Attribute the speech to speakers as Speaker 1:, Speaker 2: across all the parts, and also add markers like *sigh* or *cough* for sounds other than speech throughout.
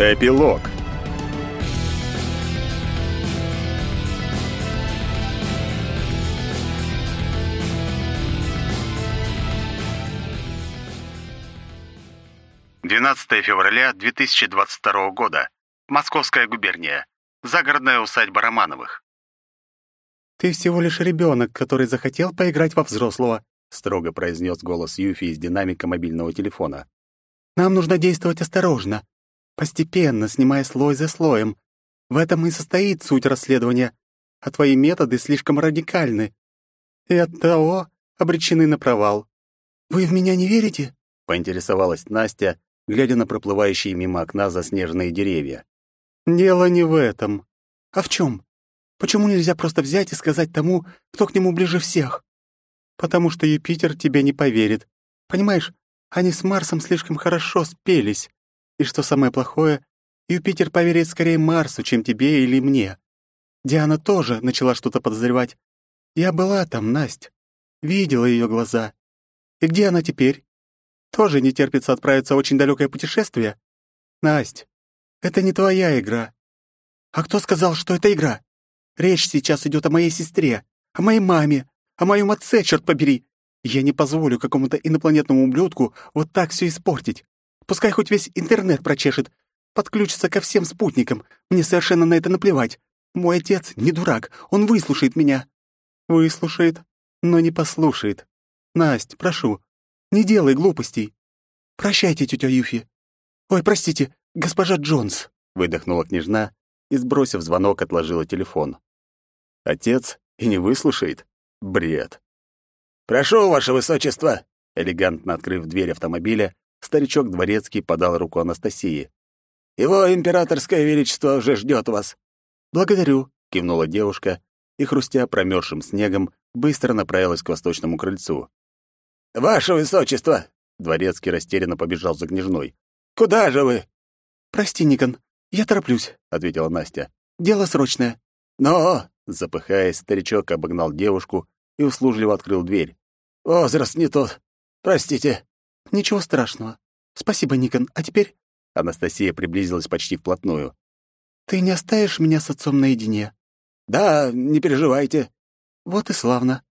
Speaker 1: Эпилог. Двенадцатое февраля 2022 года. Московская губерния. Загородная усадьба Романовых.
Speaker 2: «Ты всего лишь ребенок, который захотел поиграть во взрослого», строго произнес голос Юфи из динамика мобильного телефона. «Нам нужно действовать осторожно, постепенно, снимая слой за слоем. В этом и состоит суть расследования, а твои методы слишком радикальны. И оттого обречены на провал. Вы в меня не верите?» — поинтересовалась Настя, глядя на проплывающие мимо окна заснеженные деревья. Дело не в этом. А в чем? Почему нельзя просто взять и сказать тому, кто к нему ближе всех? Потому что Юпитер тебе не поверит. Понимаешь, они с Марсом слишком хорошо спелись. И что самое плохое, Юпитер поверит скорее Марсу, чем тебе или мне. Диана тоже начала что-то подозревать. Я была там, Насть. Видела ее глаза. И где она теперь? Тоже не терпится отправиться в очень далекое путешествие? Насть, это не твоя игра. А кто сказал, что это игра? Речь сейчас идет о моей сестре, о моей маме, о моем отце, черт побери. Я не позволю какому-то инопланетному ублюдку вот так все испортить. Пускай хоть весь интернет прочешет, подключится ко всем спутникам. Мне совершенно на это наплевать. Мой отец не дурак, он выслушает меня. Выслушает, но не послушает. Насть, прошу, не делай глупостей. Прощайте, тетя Юфи. Ой, простите, «Госпожа Джонс», — выдохнула княжна и, сбросив звонок, отложила телефон. Отец и не выслушает? Бред.
Speaker 3: «Прошу, ваше высочество!»
Speaker 2: Элегантно открыв дверь автомобиля, старичок дворецкий подал руку Анастасии.
Speaker 3: «Его императорское величество уже ждет вас».
Speaker 2: «Благодарю», — кивнула девушка и, хрустя промерзшим снегом, быстро направилась к восточному крыльцу.
Speaker 3: «Ваше высочество!» — дворецкий растерянно побежал за княжной. «Куда же вы?»
Speaker 2: «Прости, Никон, я тороплюсь», — ответила Настя. «Дело срочное».
Speaker 3: «Но...»
Speaker 2: — запыхаясь, старичок обогнал девушку и услужливо открыл дверь.
Speaker 3: «Возраст не тот. Простите».
Speaker 2: «Ничего страшного. Спасибо, Никон. А теперь...» Анастасия приблизилась почти вплотную. «Ты не оставишь меня с отцом наедине?»
Speaker 3: «Да, не переживайте».
Speaker 2: «Вот и славно».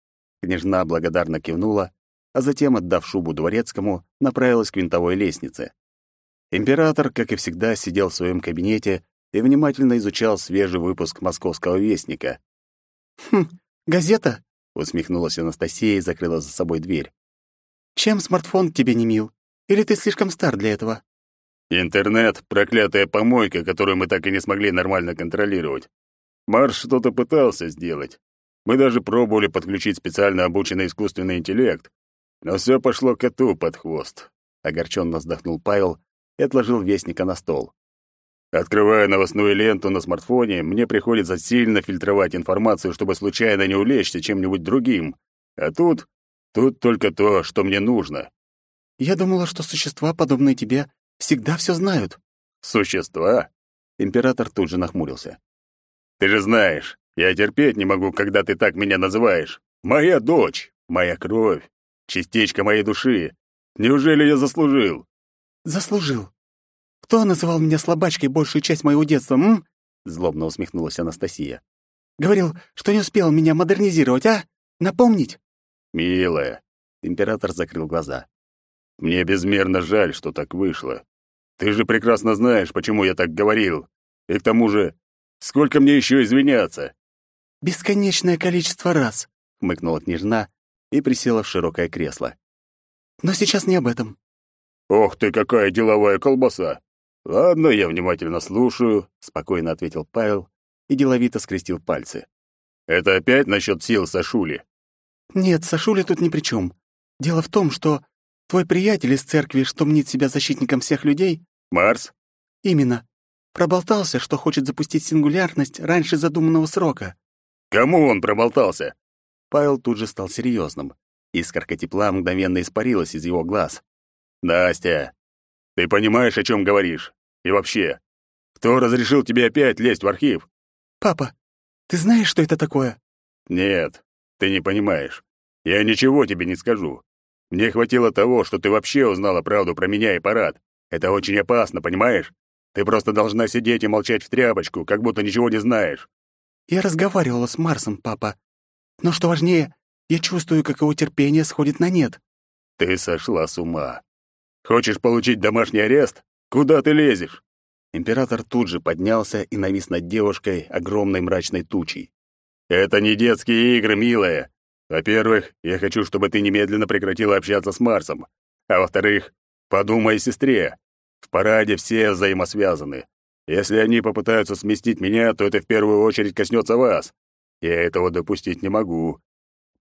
Speaker 2: Княжна благодарно кивнула, а затем, отдав шубу дворецкому, направилась к винтовой лестнице. Император, как и всегда, сидел в своем кабинете и внимательно изучал свежий выпуск «Московского вестника». «Хм, газета?» — усмехнулась Анастасия и закрыла за собой дверь. «Чем смартфон тебе не мил? Или ты слишком стар для этого?»
Speaker 1: «Интернет — проклятая помойка, которую мы так и не смогли нормально контролировать. Марс что-то пытался сделать. Мы даже пробовали подключить специально обученный искусственный интеллект, но все пошло коту под хвост», — огорченно вздохнул Павел, и отложил вестника на стол. Открывая новостную ленту на смартфоне, мне приходится сильно фильтровать информацию, чтобы случайно не улечься чем-нибудь другим. А тут... тут только то, что мне нужно.
Speaker 2: Я думала, что существа, подобные тебе, всегда все знают.
Speaker 1: Существа? Император тут же нахмурился. Ты же знаешь, я терпеть не могу, когда ты так меня называешь. Моя дочь, моя кровь, частичка моей души. Неужели я заслужил?
Speaker 2: Заслужил. Кто называл меня слабачкой большую часть моего детства, м? Злобно усмехнулась Анастасия. Говорил, что не успел меня модернизировать, а? Напомнить?
Speaker 1: Милая. Император закрыл глаза. Мне безмерно жаль, что так вышло. Ты же прекрасно знаешь, почему я так говорил. И к тому же, сколько мне еще извиняться?
Speaker 2: Бесконечное количество раз, хмыкнула княжна и присела в широкое кресло. Но сейчас не об этом.
Speaker 1: «Ох ты, какая деловая колбаса! Ладно, я внимательно слушаю», — спокойно ответил Павел и деловито скрестил пальцы. «Это опять насчет сил Сашули?»
Speaker 2: «Нет, Сашули тут ни при чем. Дело в том, что твой приятель из церкви, что мнит себя защитником всех людей...»
Speaker 1: «Марс?»
Speaker 2: «Именно. Проболтался, что хочет запустить сингулярность раньше задуманного срока».
Speaker 1: «Кому он проболтался?»
Speaker 2: Павел тут же стал серьезным. Искорка тепла мгновенно испарилась из его глаз.
Speaker 1: «Настя, ты понимаешь, о чем говоришь? И вообще, кто разрешил тебе опять лезть в архив?»
Speaker 2: «Папа, ты знаешь, что это такое?»
Speaker 1: «Нет, ты не понимаешь. Я ничего тебе не скажу. Мне хватило того, что ты вообще узнала правду про меня и парад. Это очень опасно, понимаешь? Ты просто должна сидеть и молчать в тряпочку, как будто ничего не знаешь.
Speaker 2: Я разговаривала с Марсом, папа. Но что важнее, я чувствую, как его терпение сходит на нет.
Speaker 1: Ты сошла с ума. Хочешь получить домашний арест? Куда ты лезешь? Император тут же поднялся и навис над девушкой огромной мрачной тучей. Это не детские игры, милая. Во-первых, я хочу, чтобы ты немедленно прекратила общаться с Марсом. А во-вторых, подумай о сестре. В параде все взаимосвязаны. Если они попытаются сместить меня, то это в первую очередь коснется вас. Я этого допустить не могу.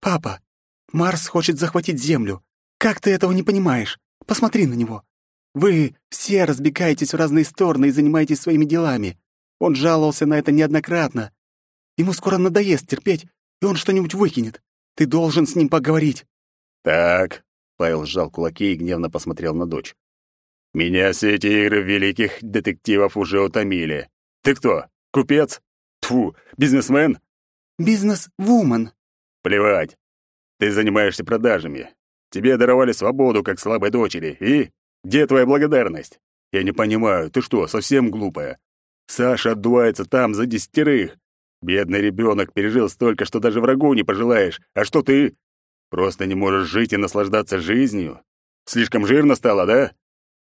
Speaker 2: Папа, Марс хочет захватить Землю. Как ты этого не понимаешь? Посмотри на него. Вы все разбегаетесь в разные стороны и занимаетесь своими делами. Он жаловался на это неоднократно. Ему скоро надоест терпеть, и он что-нибудь выкинет. Ты должен с ним поговорить.
Speaker 1: Так, Павел сжал кулаки и гневно посмотрел на дочь. Меня все эти игры великих детективов уже утомили. Ты кто? Купец? Тфу, бизнесмен?
Speaker 2: Бизнес-вумен.
Speaker 1: Плевать. Ты занимаешься продажами. Тебе даровали свободу, как слабой дочери. И где твоя благодарность? Я не понимаю, ты что, совсем глупая? Саша отдувается там за десятерых. Бедный ребенок пережил столько, что даже врагу не пожелаешь. А что ты? Просто не можешь жить и наслаждаться жизнью? Слишком жирно стало, да?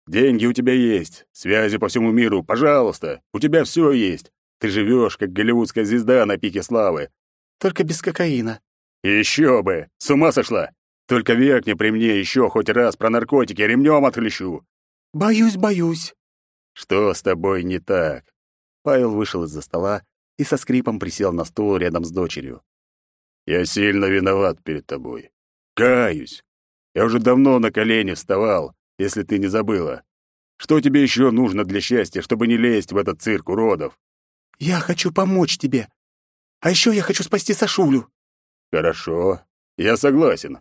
Speaker 1: Деньги у тебя есть, связи по всему миру, пожалуйста. У тебя все есть. Ты живешь, как голливудская звезда на пике славы.
Speaker 2: Только без кокаина.
Speaker 1: Еще бы! С ума сошла! Только векни при мне еще хоть раз про наркотики, ремнем отхлещу.
Speaker 2: Боюсь, боюсь.
Speaker 1: Что с тобой не так? Павел вышел из-за стола и со скрипом присел на стул рядом с дочерью. Я сильно виноват перед тобой. Каюсь. Я уже давно на колени вставал, если ты не забыла. Что тебе еще нужно для счастья, чтобы не лезть в этот цирк уродов?
Speaker 2: Я хочу помочь тебе. А еще я хочу спасти Сашулю.
Speaker 1: Хорошо, я согласен.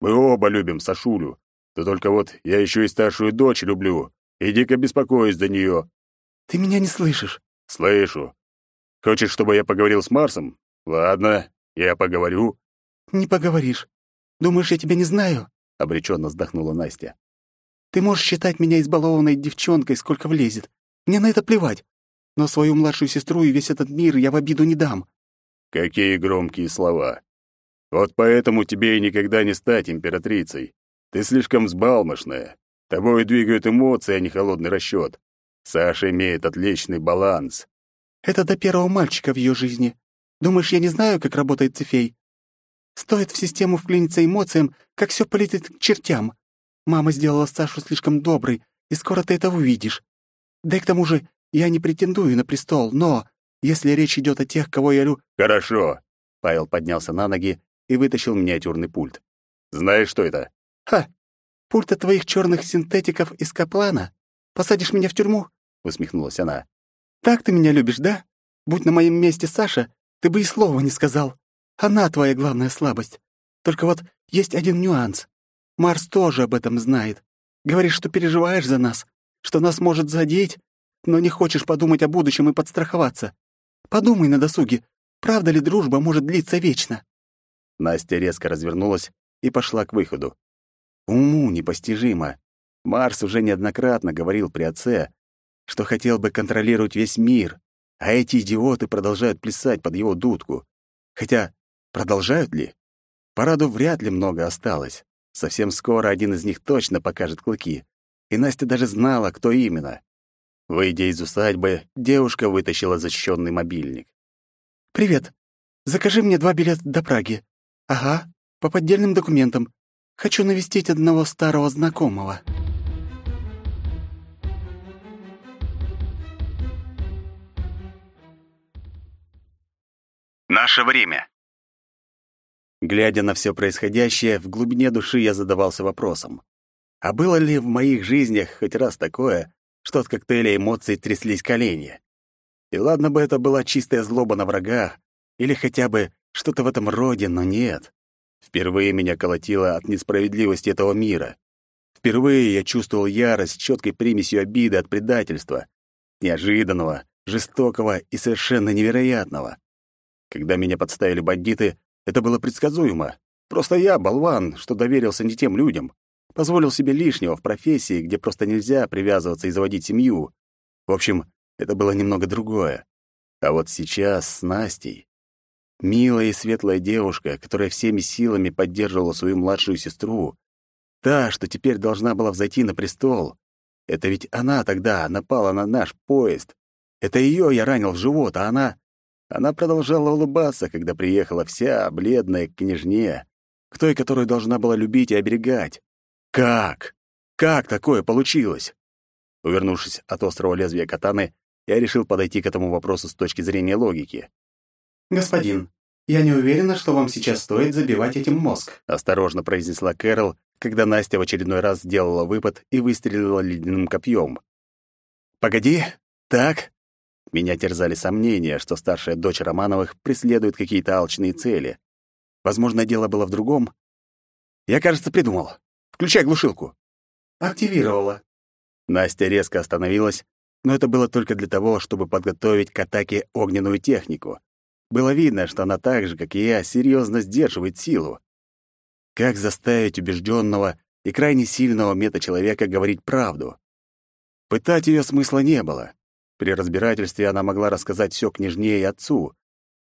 Speaker 1: Мы оба любим Сашулю. Да только вот я еще и старшую дочь люблю и дико беспокоюсь за нее.
Speaker 2: Ты меня не слышишь?
Speaker 1: Слышу. Хочешь, чтобы я поговорил с Марсом? Ладно, я поговорю.
Speaker 2: Не поговоришь. Думаешь, я тебя не знаю?
Speaker 1: Обреченно вздохнула Настя.
Speaker 2: Ты можешь считать меня избалованной девчонкой, сколько влезет. Мне на это плевать. Но свою младшую сестру и весь этот мир я в обиду не дам».
Speaker 1: «Какие громкие слова. Вот поэтому тебе и никогда не стать императрицей. Ты слишком взбалмошная. Тобой двигают эмоции, а не холодный расчет. Саша имеет отличный баланс».
Speaker 2: «Это до первого мальчика в ее жизни. Думаешь, я не знаю, как работает цифей? Стоит в систему вклиниться эмоциям, как все полетит к чертям. Мама сделала Сашу слишком доброй, и скоро ты это увидишь. Да и к тому же я не претендую на престол, но если речь идет о тех, кого я лю...»
Speaker 1: «Хорошо». Павел поднялся на ноги и вытащил миниатюрный пульт. «Знаешь, что это?»
Speaker 2: «Ха! Пульт от твоих черных синтетиков из Каплана? Посадишь меня в тюрьму?» — усмехнулась она. «Так ты меня любишь, да? Будь на моем месте Саша, ты бы и слова не сказал. Она твоя главная слабость. Только вот есть один нюанс. Марс тоже об этом знает. Говоришь, что переживаешь за нас, что нас может задеть, но не хочешь подумать о будущем и подстраховаться. Подумай на досуге, правда ли дружба может длиться вечно?»
Speaker 1: Настя резко развернулась и пошла к выходу. Уму непостижимо. Марс уже неоднократно говорил при отце, что хотел бы контролировать весь мир, а эти идиоты продолжают плясать под его дудку. Хотя, продолжают ли? Параду вряд ли много осталось. Совсем скоро один из них точно покажет клыки. И Настя даже знала, кто именно. Выйдя из усадьбы, девушка вытащила защищенный мобильник.
Speaker 2: «Привет. Закажи мне два билета до Праги. Ага, по поддельным документам. Хочу навестить одного старого знакомого».
Speaker 1: Наше время. Глядя на все происходящее, в глубине души я задавался вопросом. А было ли в моих жизнях хоть раз такое, что от коктейля эмоций тряслись колени? И ладно бы это была чистая злоба на врага, или хотя бы что-то в этом роде, но нет. Впервые меня колотило от несправедливости этого мира. Впервые я чувствовал ярость с четкой примесью обиды от предательства, неожиданного, жестокого и совершенно невероятного. Когда меня подставили бандиты, это было предсказуемо. Просто я, болван, что доверился не тем людям. Позволил себе лишнего в профессии, где просто нельзя привязываться и заводить семью. В общем, это было немного другое. А вот сейчас с Настей... Милая и светлая девушка, которая всеми силами поддерживала свою младшую сестру, та, что теперь должна была взойти на престол. Это ведь она тогда напала на наш поезд. Это ее я ранил в живот, а она... Она продолжала улыбаться, когда приехала вся, бледная, к княжне, к той, которую должна была любить и оберегать. Как? Как такое получилось? Увернувшись от острого лезвия катаны, я решил подойти к этому вопросу с точки зрения логики.
Speaker 2: «Господин, я не уверена, что вам сейчас стоит забивать этим мозг»,
Speaker 1: осторожно произнесла Кэрол, когда Настя в очередной раз сделала выпад и выстрелила ледяным копьем. «Погоди, так?» Меня терзали сомнения, что старшая дочь Романовых преследует какие-то алчные цели. Возможно, дело было в другом. Я, кажется, придумал. Включай глушилку.
Speaker 2: Активировала.
Speaker 1: Настя резко остановилась, но это было только для того, чтобы подготовить к атаке огненную технику. Было видно, что она так же, как и я, серьезно сдерживает силу. Как заставить убежденного и крайне сильного мета-человека говорить правду? Пытать ее смысла не было. При разбирательстве она могла рассказать все княжне и отцу,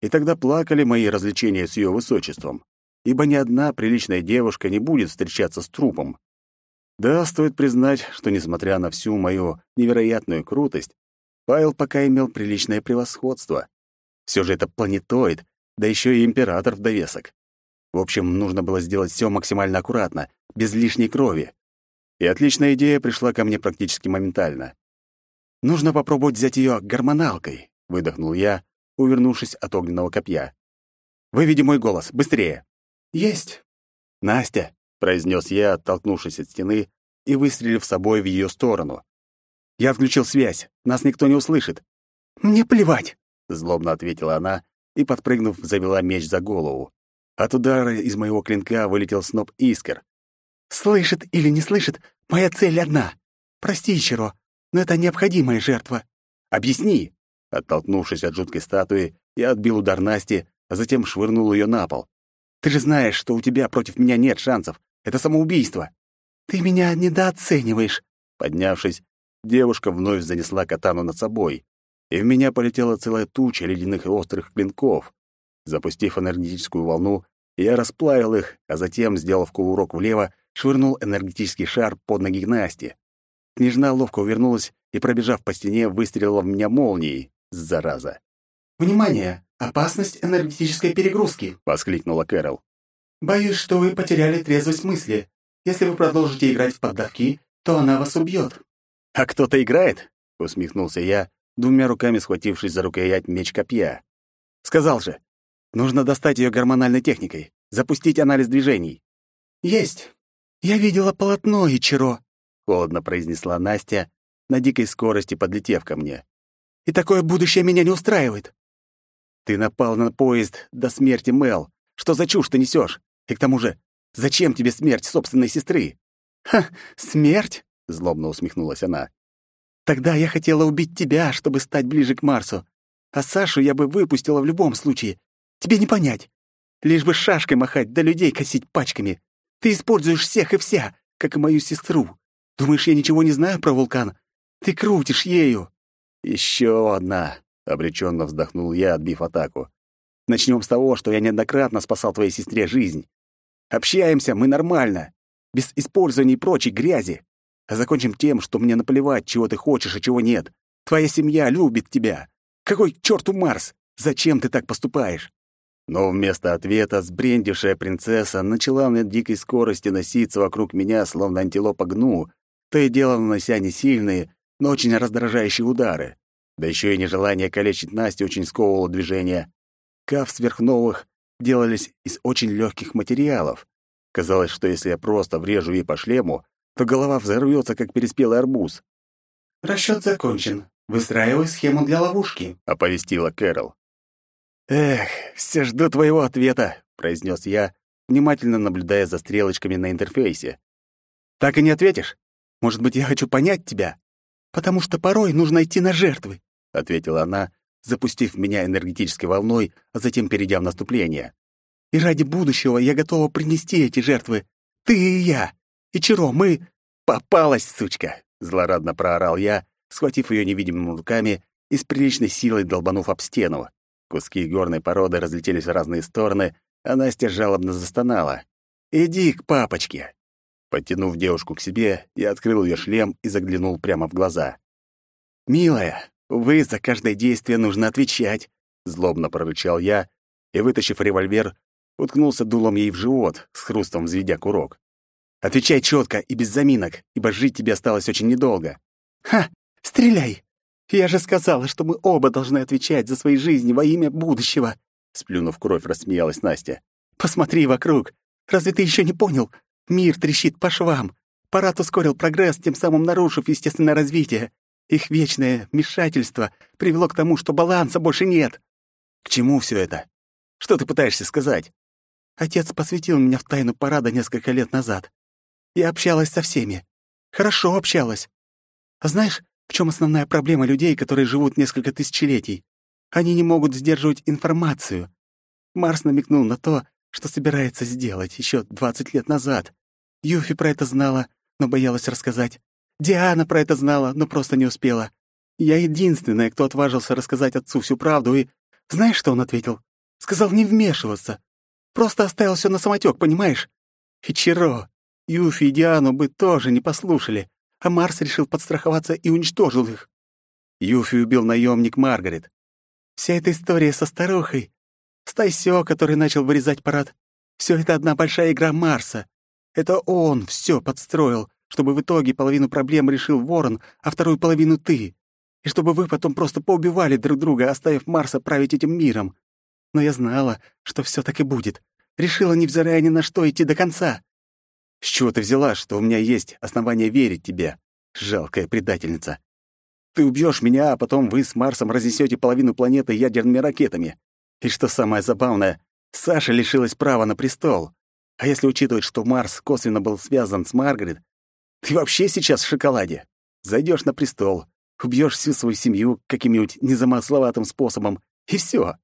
Speaker 1: и тогда плакали мои развлечения с ее высочеством, ибо ни одна приличная девушка не будет встречаться с трупом. Да, стоит признать, что, несмотря на всю мою невероятную крутость, Павел пока имел приличное превосходство. Все же это планетоид, да еще и император в довесок. В общем, нужно было сделать все максимально аккуратно, без лишней крови. И отличная идея пришла ко мне практически моментально. Нужно попробовать взять ее гормоналкой, выдохнул я, увернувшись от огненного копья. Выведи мой голос, быстрее.
Speaker 2: Есть.
Speaker 1: Настя, произнес я, оттолкнувшись от стены и выстрелив собой в ее сторону. Я включил связь, нас никто не услышит.
Speaker 2: Мне плевать,
Speaker 1: злобно ответила она и, подпрыгнув, завела меч за голову. От удара из моего клинка вылетел сноп искр.
Speaker 2: Слышит или не слышит, моя цель одна. Прости, Чиро, но это необходимая жертва.
Speaker 1: Объясни. Оттолкнувшись от жуткой статуи, я отбил удар Насти, а затем швырнул ее на пол. Ты же знаешь, что у тебя против меня нет шансов. Это самоубийство.
Speaker 2: Ты меня недооцениваешь.
Speaker 1: Поднявшись, девушка вновь занесла катану над собой, и в меня полетела целая туча ледяных и острых клинков. Запустив энергетическую волну, я расплавил их, а затем, сделав кувырок влево, швырнул энергетический шар под ноги Насти. Княжна ловко увернулась и, пробежав по стене, выстрелила в меня молнией. Зараза.
Speaker 2: «Внимание! Опасность энергетической перегрузки!» — воскликнула Кэрол. «Боюсь, что вы потеряли трезвость мысли. Если вы продолжите играть в поддавки, то она вас убьет».
Speaker 1: «А кто-то играет?» — усмехнулся я, двумя руками схватившись за рукоять меч копья. «Сказал же, нужно достать ее гормональной техникой, запустить анализ движений».
Speaker 2: «Есть. Я видела полотно, Ичиро», —
Speaker 1: холодно произнесла Настя, на дикой скорости подлетев ко мне.
Speaker 2: «И такое будущее меня не устраивает».
Speaker 1: «Ты напал на поезд до смерти Мел. Что за чушь ты несешь? И к тому же, зачем тебе смерть собственной сестры?»
Speaker 2: «Ха, смерть?»
Speaker 1: — злобно усмехнулась она.
Speaker 2: «Тогда я хотела убить тебя, чтобы стать ближе к Марсу. А Сашу я бы выпустила в любом случае. Тебе не понять. Лишь бы шашкой махать, да людей косить пачками. Ты используешь всех и вся, как и мою сестру. Думаешь, я ничего не знаю про вулкан? Ты крутишь ею!»
Speaker 1: «Еще одна!» — обреченно вздохнул я, отбив атаку. «Начнем с того, что я неоднократно спасал твоей сестре жизнь. Общаемся мы нормально, без использования прочей грязи. А закончим тем, что мне наплевать, чего ты хочешь, а чего нет. Твоя семья любит тебя. Какой к черту Марс? Зачем ты так поступаешь?» Но вместо ответа сбрендившая принцесса начала на дикой скорости носиться вокруг меня, словно антилопа гну, то и дело нанося не сильные, но очень раздражающие удары. Да еще и нежелание калечить Настю очень сковывало движение. Каф сверхновых делались из очень легких материалов. Казалось, что если я просто врежу ей по шлему, то голова взорвется, как переспелый арбуз.
Speaker 2: «Расчет закончен. Выстраивай схему для ловушки», —
Speaker 1: оповестила Кэрол. «Эх, все жду твоего ответа», — произнес я, внимательно наблюдая за стрелочками на интерфейсе. «Так и не ответишь?» Может быть, я хочу понять тебя?
Speaker 2: Потому что порой нужно идти на жертвы,
Speaker 1: ответила она, запустив меня энергетической волной, а затем перейдя в наступление.
Speaker 2: И ради будущего я готова принести эти жертвы. Ты и я. И Чиро, мы...
Speaker 1: Попалась, сучка, злорадно проорал я,
Speaker 2: схватив ее невидимыми руками и с приличной силой долбанув об стену. Куски горной породы разлетелись в разные стороны, а Настя жалобно застонала. «Иди к папочке!» Подтянув девушку к себе, я открыл ее шлем и заглянул прямо в глаза. «Милая, вы за каждое действие нужно отвечать!» Злобно прорычал я и, вытащив револьвер, уткнулся дулом ей в живот, с хрустом взведя курок. «Отвечай четко и без заминок, ибо жить тебе осталось очень недолго». «Ха! Стреляй! Я же сказала, что мы оба должны отвечать за свои жизни во имя будущего!» Сплюнув кровь, рассмеялась Настя. «Посмотри вокруг! Разве ты еще не понял? Мир трещит по швам. Парад ускорил прогресс, тем самым нарушив естественное развитие. Их вечное вмешательство привело к тому, что баланса больше нет. К чему все это? Что ты пытаешься сказать? Отец посвятил меня в тайну парада несколько лет назад. Я общалась со всеми. Хорошо общалась. А знаешь, в чем основная проблема людей, которые живут несколько тысячелетий? Они не могут сдерживать информацию. Марс намекнул на то, что собирается сделать еще 20 лет назад. Юфи про это знала, но боялась рассказать. Диана про это знала, но просто не успела. Я единственная, кто отважился рассказать отцу всю правду, и... Знаешь, что он ответил? Сказал не вмешиваться. Просто оставил все на самотек, понимаешь? Чиро, Юфи и Диану бы тоже не послушали, а Марс решил подстраховаться и уничтожил их. Юфи убил наемник Маргарет. Вся эта история со старухой, с Тайсё, который начал вырезать парад, все это одна большая игра Марса. Это он все подстроил, чтобы в итоге половину проблем решил Ворон, а вторую половину ты. И чтобы вы потом просто поубивали друг друга, оставив Марса править этим миром. Но я знала, что все так и будет. Решила, невзирая ни на что, идти до конца. С чего ты взяла, что у меня есть основания верить тебе, жалкая предательница? Ты убьешь меня, а потом вы с Марсом разнесете половину планеты ядерными ракетами. И что самое забавное, Саша лишилась права на престол. А если учитывать, что Марс косвенно был связан с Маргарет, ты вообще сейчас в шоколаде. Зайдешь на престол, убьешь всю свою семью каким-нибудь незамысловатым способом, и все.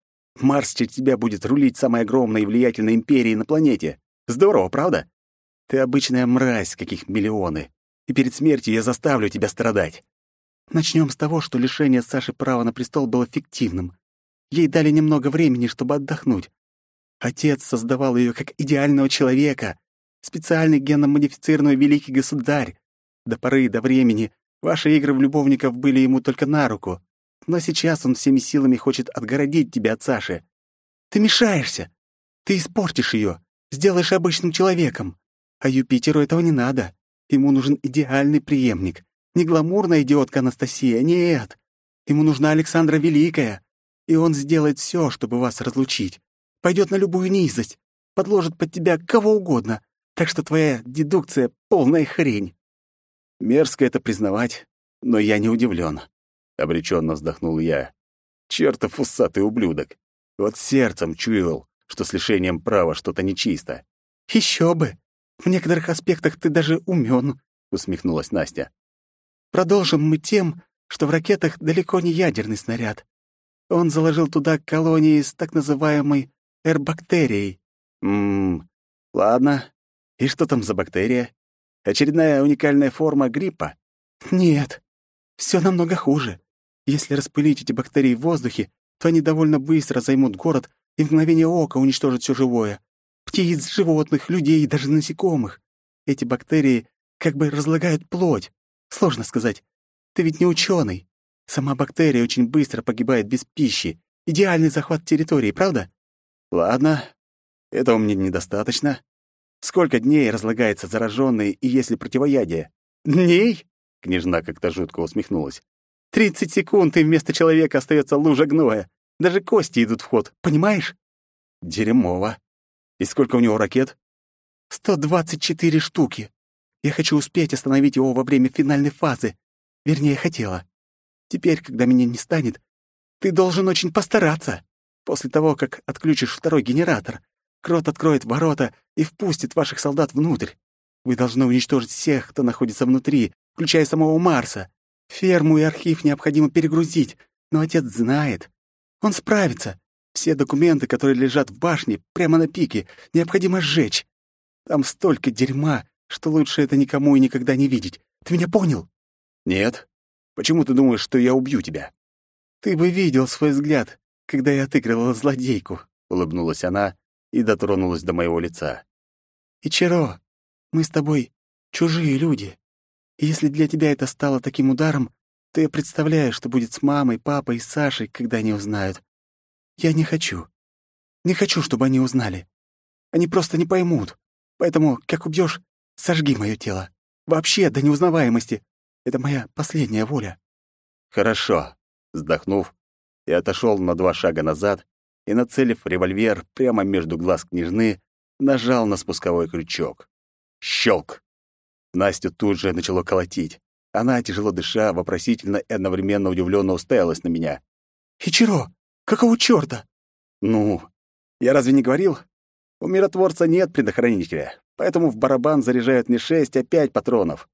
Speaker 2: Марс через тебя будет рулить самой огромной и влиятельной империей на планете. Здорово, правда? Ты обычная мразь, каких миллионы. И перед смертью я заставлю тебя страдать. Начнем с того, что лишение Саши права на престол было фиктивным. Ей дали немного времени, чтобы отдохнуть. Отец создавал ее как идеального человека, специальный генно-модифицированный великий государь. До поры до времени ваши игры в любовников были ему только на руку. Но сейчас он всеми силами хочет отгородить тебя от Саши. Ты мешаешься. Ты испортишь ее, сделаешь обычным человеком. А Юпитеру этого не надо. Ему нужен идеальный преемник. Не гламурная идиотка Анастасия, нет. Ему нужна Александра Великая. И он сделает все, чтобы вас разлучить. Пойдет на любую низость, подложит под тебя кого угодно. Так что твоя дедукция — полная хрень. Мерзко это признавать, но я не удивлен. Обреченно вздохнул я. Чертов усатый ублюдок. Вот сердцем чуял, что с лишением права что-то нечисто. Еще бы! В некоторых аспектах ты даже умен, усмехнулась Настя. Продолжим мы тем, что в ракетах далеко не ядерный снаряд. Он заложил туда колонии с так называемой эрбактерией. Ммм, ладно. И что там за бактерия? Очередная уникальная форма гриппа? Нет, все намного хуже. Если распылить эти бактерии в воздухе, то они довольно быстро займут город и в мгновение ока уничтожат все живое. Птиц, животных, людей и даже насекомых. Эти бактерии как бы разлагают плоть. Сложно сказать. Ты ведь не ученый. Сама бактерия очень быстро погибает без пищи. Идеальный захват территории, правда? Ладно, этого мне недостаточно. Сколько дней разлагается зараженный и есть ли противоядие? Дней? Княжна как-то жутко усмехнулась. Тридцать секунд, и вместо человека остается лужа гноя. Даже кости идут в ход, понимаешь? Дерьмово. И сколько у него ракет? Сто двадцать четыре штуки. Я хочу успеть остановить его во время финальной фазы. Вернее, хотела. Теперь, когда меня не станет, ты должен очень постараться. После того, как отключишь второй генератор, Крот откроет ворота и впустит ваших солдат внутрь. Вы должны уничтожить всех, кто находится внутри, включая самого Марса. Ферму и архив необходимо перегрузить, но отец знает. Он справится. Все документы, которые лежат в башне, прямо на пике, необходимо сжечь. Там столько дерьма, что лучше это никому и никогда не видеть. Ты меня понял? Нет.
Speaker 1: Почему ты думаешь, что я убью тебя?»
Speaker 2: «Ты бы видел свой взгляд, когда я отыгрывала злодейку», — улыбнулась она и дотронулась до моего лица. «Ичиро, мы с тобой чужие люди. И если для тебя это стало таким ударом, то я представляю, что будет с мамой, папой и Сашей, когда они узнают. Я не хочу. Не хочу, чтобы они узнали. Они просто не поймут. Поэтому, как убьешь, сожги мое тело. Вообще, до неузнаваемости. Это моя последняя воля».
Speaker 1: «Хорошо», — вздохнув, я отошел на два шага назад и, нацелив револьвер прямо между глаз княжны, нажал на спусковой крючок. Щелк! Настю тут же начало колотить. Она, тяжело дыша, вопросительно и одновременно удивленно уставилась на меня.
Speaker 2: «Ичиро, какого чёрта?»
Speaker 1: «Ну, я разве не говорил? У миротворца нет предохранителя, поэтому в барабан заряжают не шесть, а пять патронов».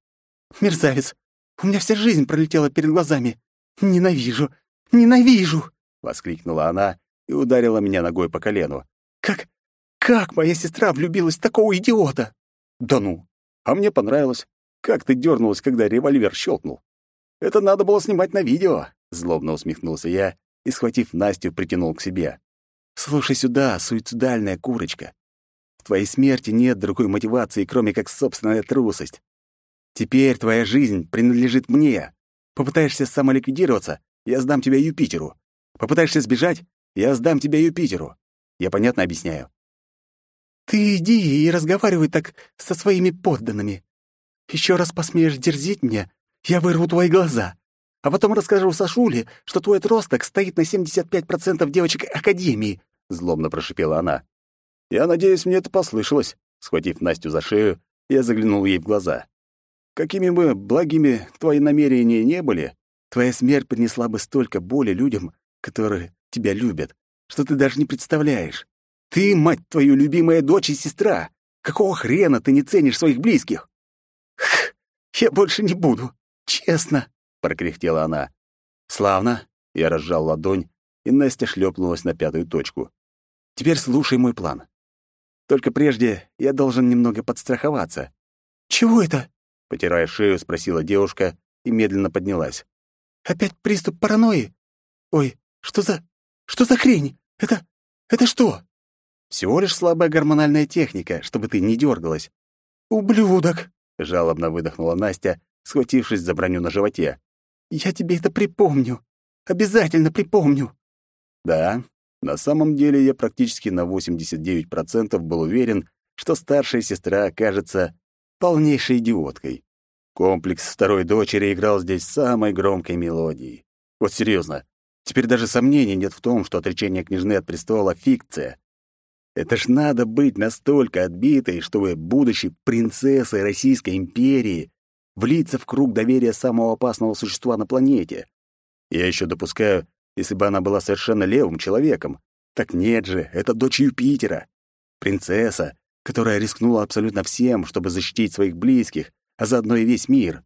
Speaker 2: «Мерзавец! У меня вся жизнь пролетела перед глазами. Ненавижу! Ненавижу!» — воскликнула она и ударила меня ногой по колену. «Как... как моя сестра влюбилась в такого идиота?»
Speaker 1: «Да ну! А мне понравилось. Как ты дернулась, когда револьвер щелкнул? Это надо было снимать на видео!» Злобно усмехнулся я и, схватив Настю, притянул к себе. «Слушай сюда, суицидальная курочка. В твоей смерти нет другой мотивации, кроме как собственная трусость. Теперь твоя жизнь принадлежит мне. Попытаешься самоликвидироваться, я сдам тебя Юпитеру. Попытаешься сбежать, я сдам тебя Юпитеру. Я понятно объясняю?
Speaker 2: Ты иди и разговаривай так со своими подданными. Еще раз посмеешь дерзить мне, я вырву твои глаза. А потом расскажу Сашуле, что твой отросток стоит на 75% девочек Академии», — злобно прошипела она. «Я надеюсь, мне это послышалось». Схватив Настю за шею, я заглянул ей в глаза. «Какими бы благими твои намерения не были, твоя смерть принесла бы столько боли людям, которые тебя любят, что ты даже не представляешь. Ты, мать твою, любимая дочь и сестра. Какого хрена ты не ценишь своих близких? Х, я больше не буду. Честно, прокряхтела она. Славно. Я разжал ладонь, и Настя шлепнулась на пятую точку. Теперь слушай мой план. Только прежде я должен немного подстраховаться. Чего это? Потирая шею, спросила девушка и медленно поднялась. Опять приступ паранойи? Ой, что за... что за хрень? Это... это что? Всего лишь слабая гормональная техника, чтобы ты не дергалась. «Ублюдок!» — жалобно выдохнула Настя, схватившись за броню на животе. «Я тебе это припомню. Обязательно припомню». Да, на самом деле я практически на 89% был уверен, что старшая сестра окажется полнейшей идиоткой. Комплекс второй дочери играл здесь самой громкой мелодией. Вот серьезно, теперь даже сомнений нет в том, что отречение княжны от престола — фикция. Это ж надо быть настолько отбитой, чтобы, будучи принцессой Российской империи, влиться в круг доверия самого опасного существа на планете. Я еще допускаю, если бы она была совершенно левым человеком. Так нет же, это дочь Юпитера. Принцесса, которая рискнула абсолютно всем, чтобы защитить своих близких, а заодно и весь мир.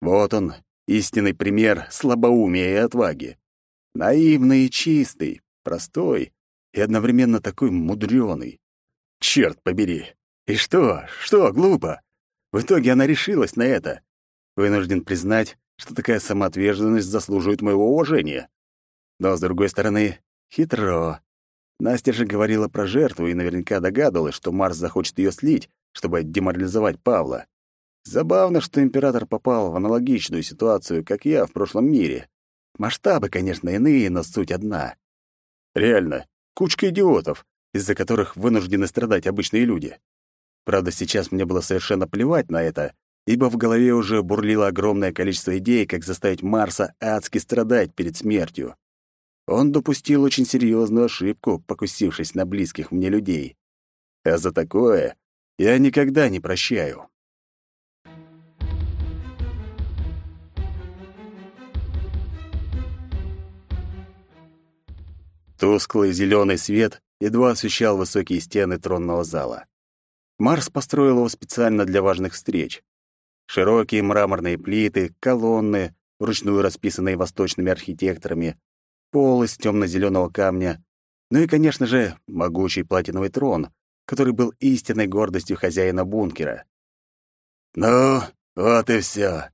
Speaker 2: Вот он, истинный пример слабоумия и отваги. Наивный и чистый, простой, и одновременно такой мудрёный. Черт побери! И что? Что, глупо? В итоге она решилась на это. Вынужден признать, что такая самоотверженность заслуживает моего уважения. Но, с другой стороны, хитро. Настя же говорила про жертву и наверняка догадывалась, что Марс захочет ее слить, чтобы деморализовать Павла. Забавно, что император попал в аналогичную ситуацию, как я в прошлом мире. Масштабы, конечно, иные, но суть одна. Реально, Кучка идиотов, из-за которых вынуждены страдать обычные люди. Правда, сейчас мне было совершенно плевать на это, ибо в голове уже бурлило огромное количество идей, как заставить Марса адски страдать перед смертью. Он допустил очень серьезную ошибку, покусившись на близких мне людей. А за такое я никогда не прощаю. Тусклый зеленый свет едва освещал высокие стены тронного зала. Марс построил его специально для важных встреч. Широкие мраморные плиты, колонны, вручную расписанные восточными архитекторами, пол из темно-зеленого камня, ну и, конечно же, могучий платиновый трон, который был истинной гордостью хозяина бункера. «Ну, вот и все.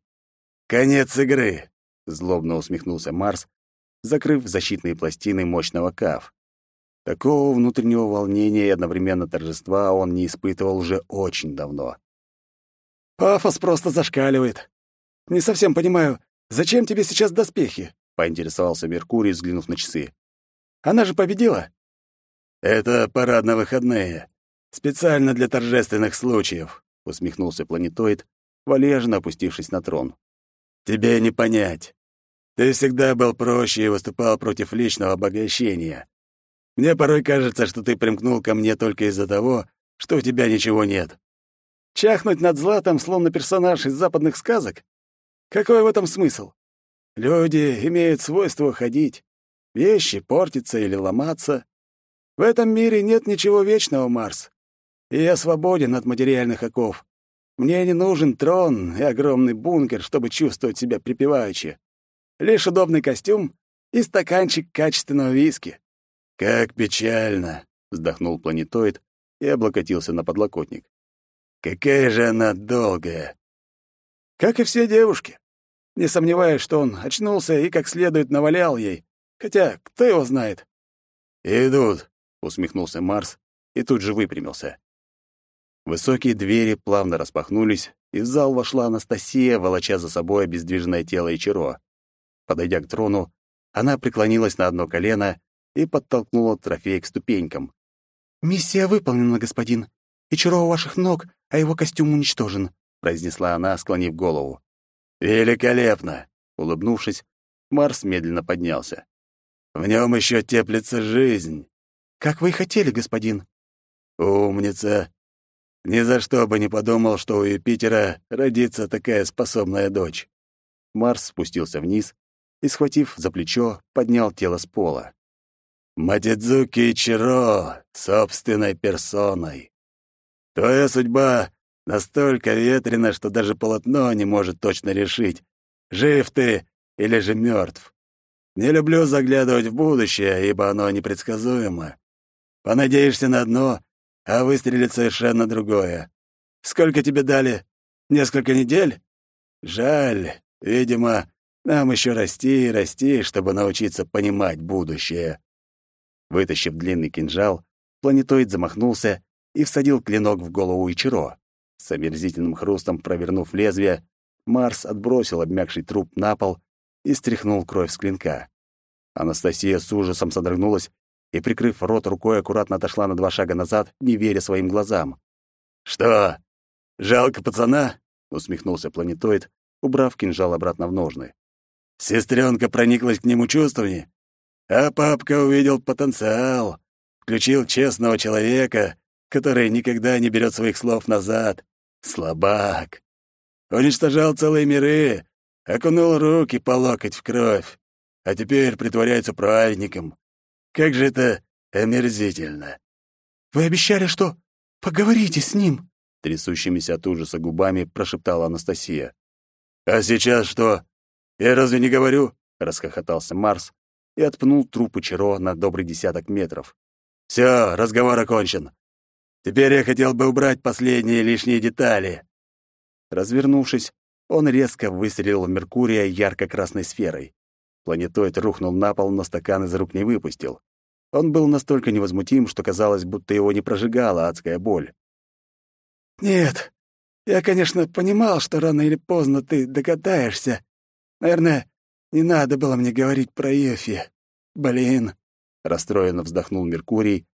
Speaker 2: Конец игры»,
Speaker 1: злобно усмехнулся Марс, закрыв защитные пластины мощного КАФ. Такого внутреннего волнения и одновременно торжества он не испытывал уже очень давно.
Speaker 3: «Пафос просто зашкаливает. Не совсем понимаю, зачем тебе сейчас доспехи?» — поинтересовался Меркурий, взглянув на часы. «Она же победила?» «Это парад на выходные. Специально для торжественных случаев», — усмехнулся планетоид, валежно опустившись на трон. «Тебе не понять. Ты всегда был проще и выступал против личного обогащения. Мне порой кажется, что ты примкнул ко мне только из-за того, что у тебя ничего нет. Чахнуть над златом, словно персонаж из западных сказок? Какой в этом смысл? Люди имеют свойство ходить. Вещи портятся или ломаться. В этом мире нет ничего вечного, Марс. И я свободен от материальных оков. Мне не нужен трон и огромный бункер, чтобы чувствовать себя припеваючи. Лишь удобный костюм и стаканчик качественного виски. «Как печально!» — вздохнул планетоид и облокотился на подлокотник. «Какая же она долгая!» «Как и все девушки. Не сомневаюсь, что он очнулся и как следует навалял ей. Хотя, кто его знает?»
Speaker 1: «Идут!» — усмехнулся Марс и тут же выпрямился. Высокие двери плавно распахнулись, и в зал вошла Анастасия, волоча за собой обездвиженное тело Ичиро. Подойдя к трону, она преклонилась на одно колено и подтолкнула трофей к ступенькам.
Speaker 2: «Миссия выполнена, господин. Ичиро у ваших ног, а его костюм уничтожен», — произнесла она, склонив голову.
Speaker 1: «Великолепно!» — улыбнувшись, Марс медленно поднялся. «В нем еще теплится жизнь».
Speaker 2: «Как вы и хотели, господин».
Speaker 1: «Умница! Ни за что бы не подумал, что у Юпитера родится такая способная дочь». Марс спустился вниз и, схватив за плечо, поднял тело с пола. Матидзуки Ичиро собственной персоной. Твоя судьба настолько ветрена, что даже полотно не может точно решить, жив ты или же мертв. Не люблю заглядывать в будущее, ибо оно непредсказуемо. Понадеешься на одно, а выстрелит совершенно другое. Сколько тебе дали? Несколько недель? Жаль. Видимо, нам еще расти и расти, чтобы научиться понимать будущее. Вытащив длинный кинжал, планетоид замахнулся и всадил клинок в голову Ичиро. С омерзительным хрустом провернув лезвие, Марс отбросил обмякший труп на пол и стряхнул кровь с клинка. Анастасия с ужасом содрогнулась и, прикрыв рот рукой, аккуратно отошла на два шага назад, не веря своим глазам. «Что, жалко пацана?» — усмехнулся планетоид, убрав кинжал обратно в ножны. «Сестренка прониклась к нему чувствами? А папка увидел потенциал, включил честного человека, который никогда не берет своих слов назад. Слабак. Уничтожал целые миры, окунул руки по локоть в кровь, а теперь притворяется праведником. Как же это омерзительно.
Speaker 2: «Вы обещали, что поговорите с ним?»
Speaker 1: Трясущимися от ужаса губами прошептала Анастасия. «А сейчас что? Я разве не говорю?» — расхохотался Марс, и отпнул трупы Чиро на добрый десяток метров. «Все, разговор окончен. Теперь я хотел бы убрать последние лишние детали». Развернувшись, он резко выстрелил в Меркурия ярко-красной сферой. Планетоид рухнул на пол, но стакан из рук не выпустил. Он был настолько невозмутим, что казалось, будто его не прожигала адская боль.
Speaker 3: «Нет, я, конечно, понимал, что рано или поздно ты догадаешься. Наверное, не надо было мне говорить про Ефи. Блин.
Speaker 1: Расстроенно вздохнул Меркурий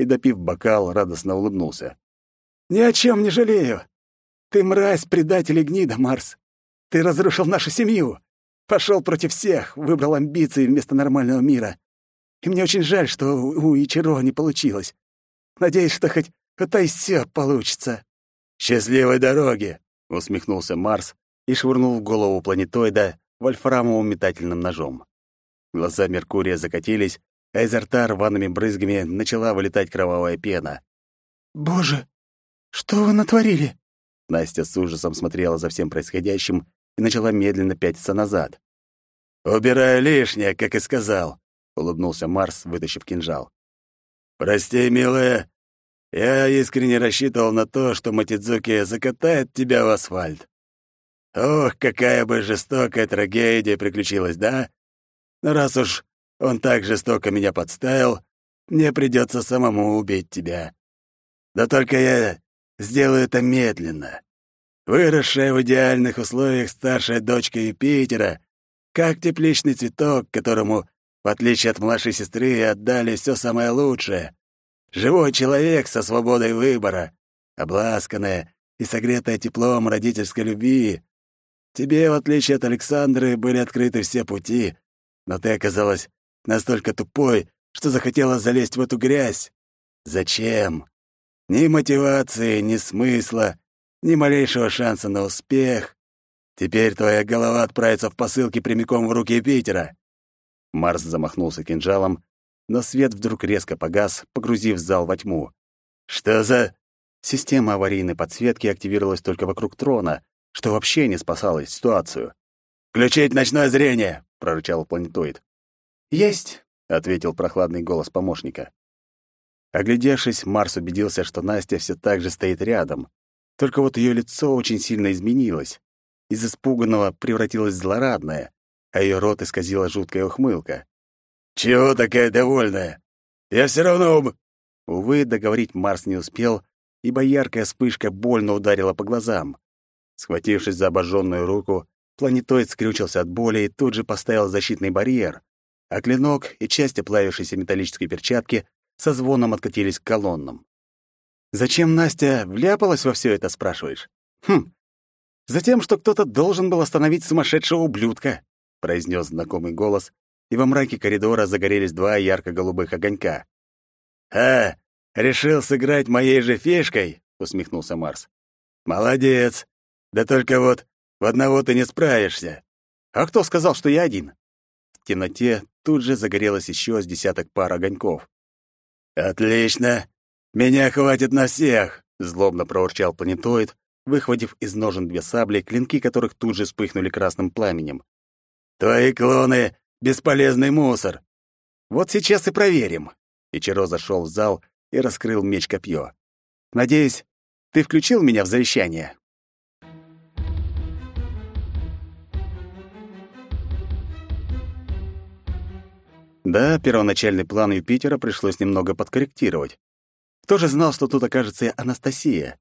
Speaker 1: и, допив бокал, радостно улыбнулся.
Speaker 3: Ни о чем не жалею. Ты мразь, предатель и гнида, Марс. Ты разрушил нашу семью. Пошел против всех, выбрал амбиции вместо нормального мира. И мне очень жаль, что у Ичиро не получилось. Надеюсь, что хоть Тайсё получится.
Speaker 1: «Счастливой дороги!» — усмехнулся Марс и швырнул в голову планетоида вольфрамовым метательным ножом. Глаза Меркурия закатились, а изо рта рваными брызгами начала вылетать кровавая пена.
Speaker 2: «Боже, что вы натворили?»
Speaker 1: Настя с ужасом смотрела за всем происходящим и начала медленно пятиться назад. «Убираю лишнее, как и сказал», — улыбнулся Марс, вытащив кинжал. «Прости, милая, я искренне рассчитывал на то, что Матидзуки закатает тебя в асфальт.
Speaker 3: Ох, какая бы жестокая трагедия приключилась, да? Но раз уж он так жестоко меня подставил, мне придется самому убить тебя. Да только я сделаю это медленно. Выросшая в идеальных условиях старшая дочка Юпитера, как тепличный цветок, которому, в отличие от младшей сестры, отдали все самое лучшее. Живой человек со свободой выбора, обласканная и согретая теплом родительской любви, Тебе, в отличие от Александры, были открыты все пути, но ты оказалась настолько тупой, что захотела залезть в эту грязь. Зачем? Ни мотивации, ни смысла, ни малейшего шанса на успех. Теперь твоя голова отправится в посылке прямиком в руки Питера. Марс замахнулся кинжалом, но свет вдруг резко погас, погрузив зал во тьму. Что за... Система аварийной подсветки активировалась только вокруг трона, что вообще не спасало ситуацию. «Включить ночное зрение!» — прорычал планетоид.
Speaker 2: «Есть!»
Speaker 3: — ответил прохладный голос помощника. Оглядевшись, Марс убедился, что Настя все так же стоит рядом. Только вот ее лицо очень сильно изменилось. Из испуганного превратилось в злорадное, а ее рот исказила жуткая ухмылка. «Чего такая довольная? Я все равно об...» Увы, договорить Марс не успел, ибо яркая вспышка больно ударила по глазам. Схватившись за обожженную руку, планетоид скрючился от боли и тут же поставил защитный барьер, а клинок и части плавившейся металлической перчатки со звоном откатились к колоннам. «Зачем Настя вляпалась во все это, спрашиваешь?» «Хм, затем, что кто-то должен был остановить сумасшедшего ублюдка», произнес знакомый голос, и во мраке коридора загорелись два ярко-голубых огонька. «А, решил сыграть моей же фишкой?» — усмехнулся Марс. «Молодец. Да только вот в одного ты не справишься. А кто сказал, что я один? В темноте тут же загорелось еще с десяток пар огоньков. Отлично. Меня хватит на всех, злобно проурчал планетоид, выхватив из ножен две сабли, клинки которых тут же вспыхнули красным пламенем. Твои клоны — бесполезный мусор. Вот сейчас и проверим. Ичиро зашел в зал и раскрыл меч-копье. Надеюсь, ты включил меня в завещание. Да, первоначальный план Юпитера пришлось немного подкорректировать. Кто же знал, что тут окажется и Анастасия?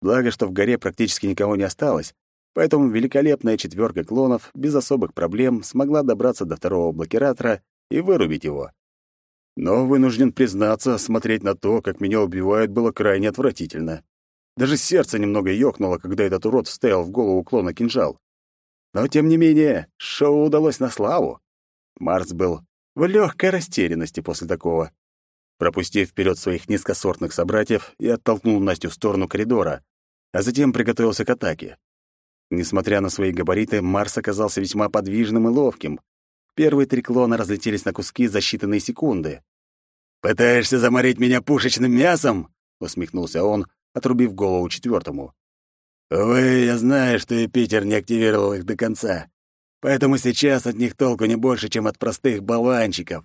Speaker 3: Благо, что в горе практически никого не осталось, поэтому великолепная четверка клонов без особых проблем смогла добраться до второго блокиратора и вырубить его. Но, вынужден признаться, смотреть на то, как меня убивают, было крайне отвратительно. Даже сердце немного ёкнуло, когда этот урод вставил в голову клона кинжал. Но, тем не менее, шоу удалось на славу. Марс был в легкой растерянности после такого. Пропустив вперед своих низкосортных собратьев, я оттолкнул Настю в сторону коридора, а затем приготовился к атаке. Несмотря на свои габариты, Марс оказался весьма подвижным и ловким. Первые три клона разлетелись на куски за считанные секунды. «Пытаешься заморить меня пушечным мясом?» — усмехнулся он, отрубив голову четвертому. «Увы, я знаю, что Юпитер не активировал их до конца. Поэтому сейчас от них толку не больше, чем от простых болванчиков.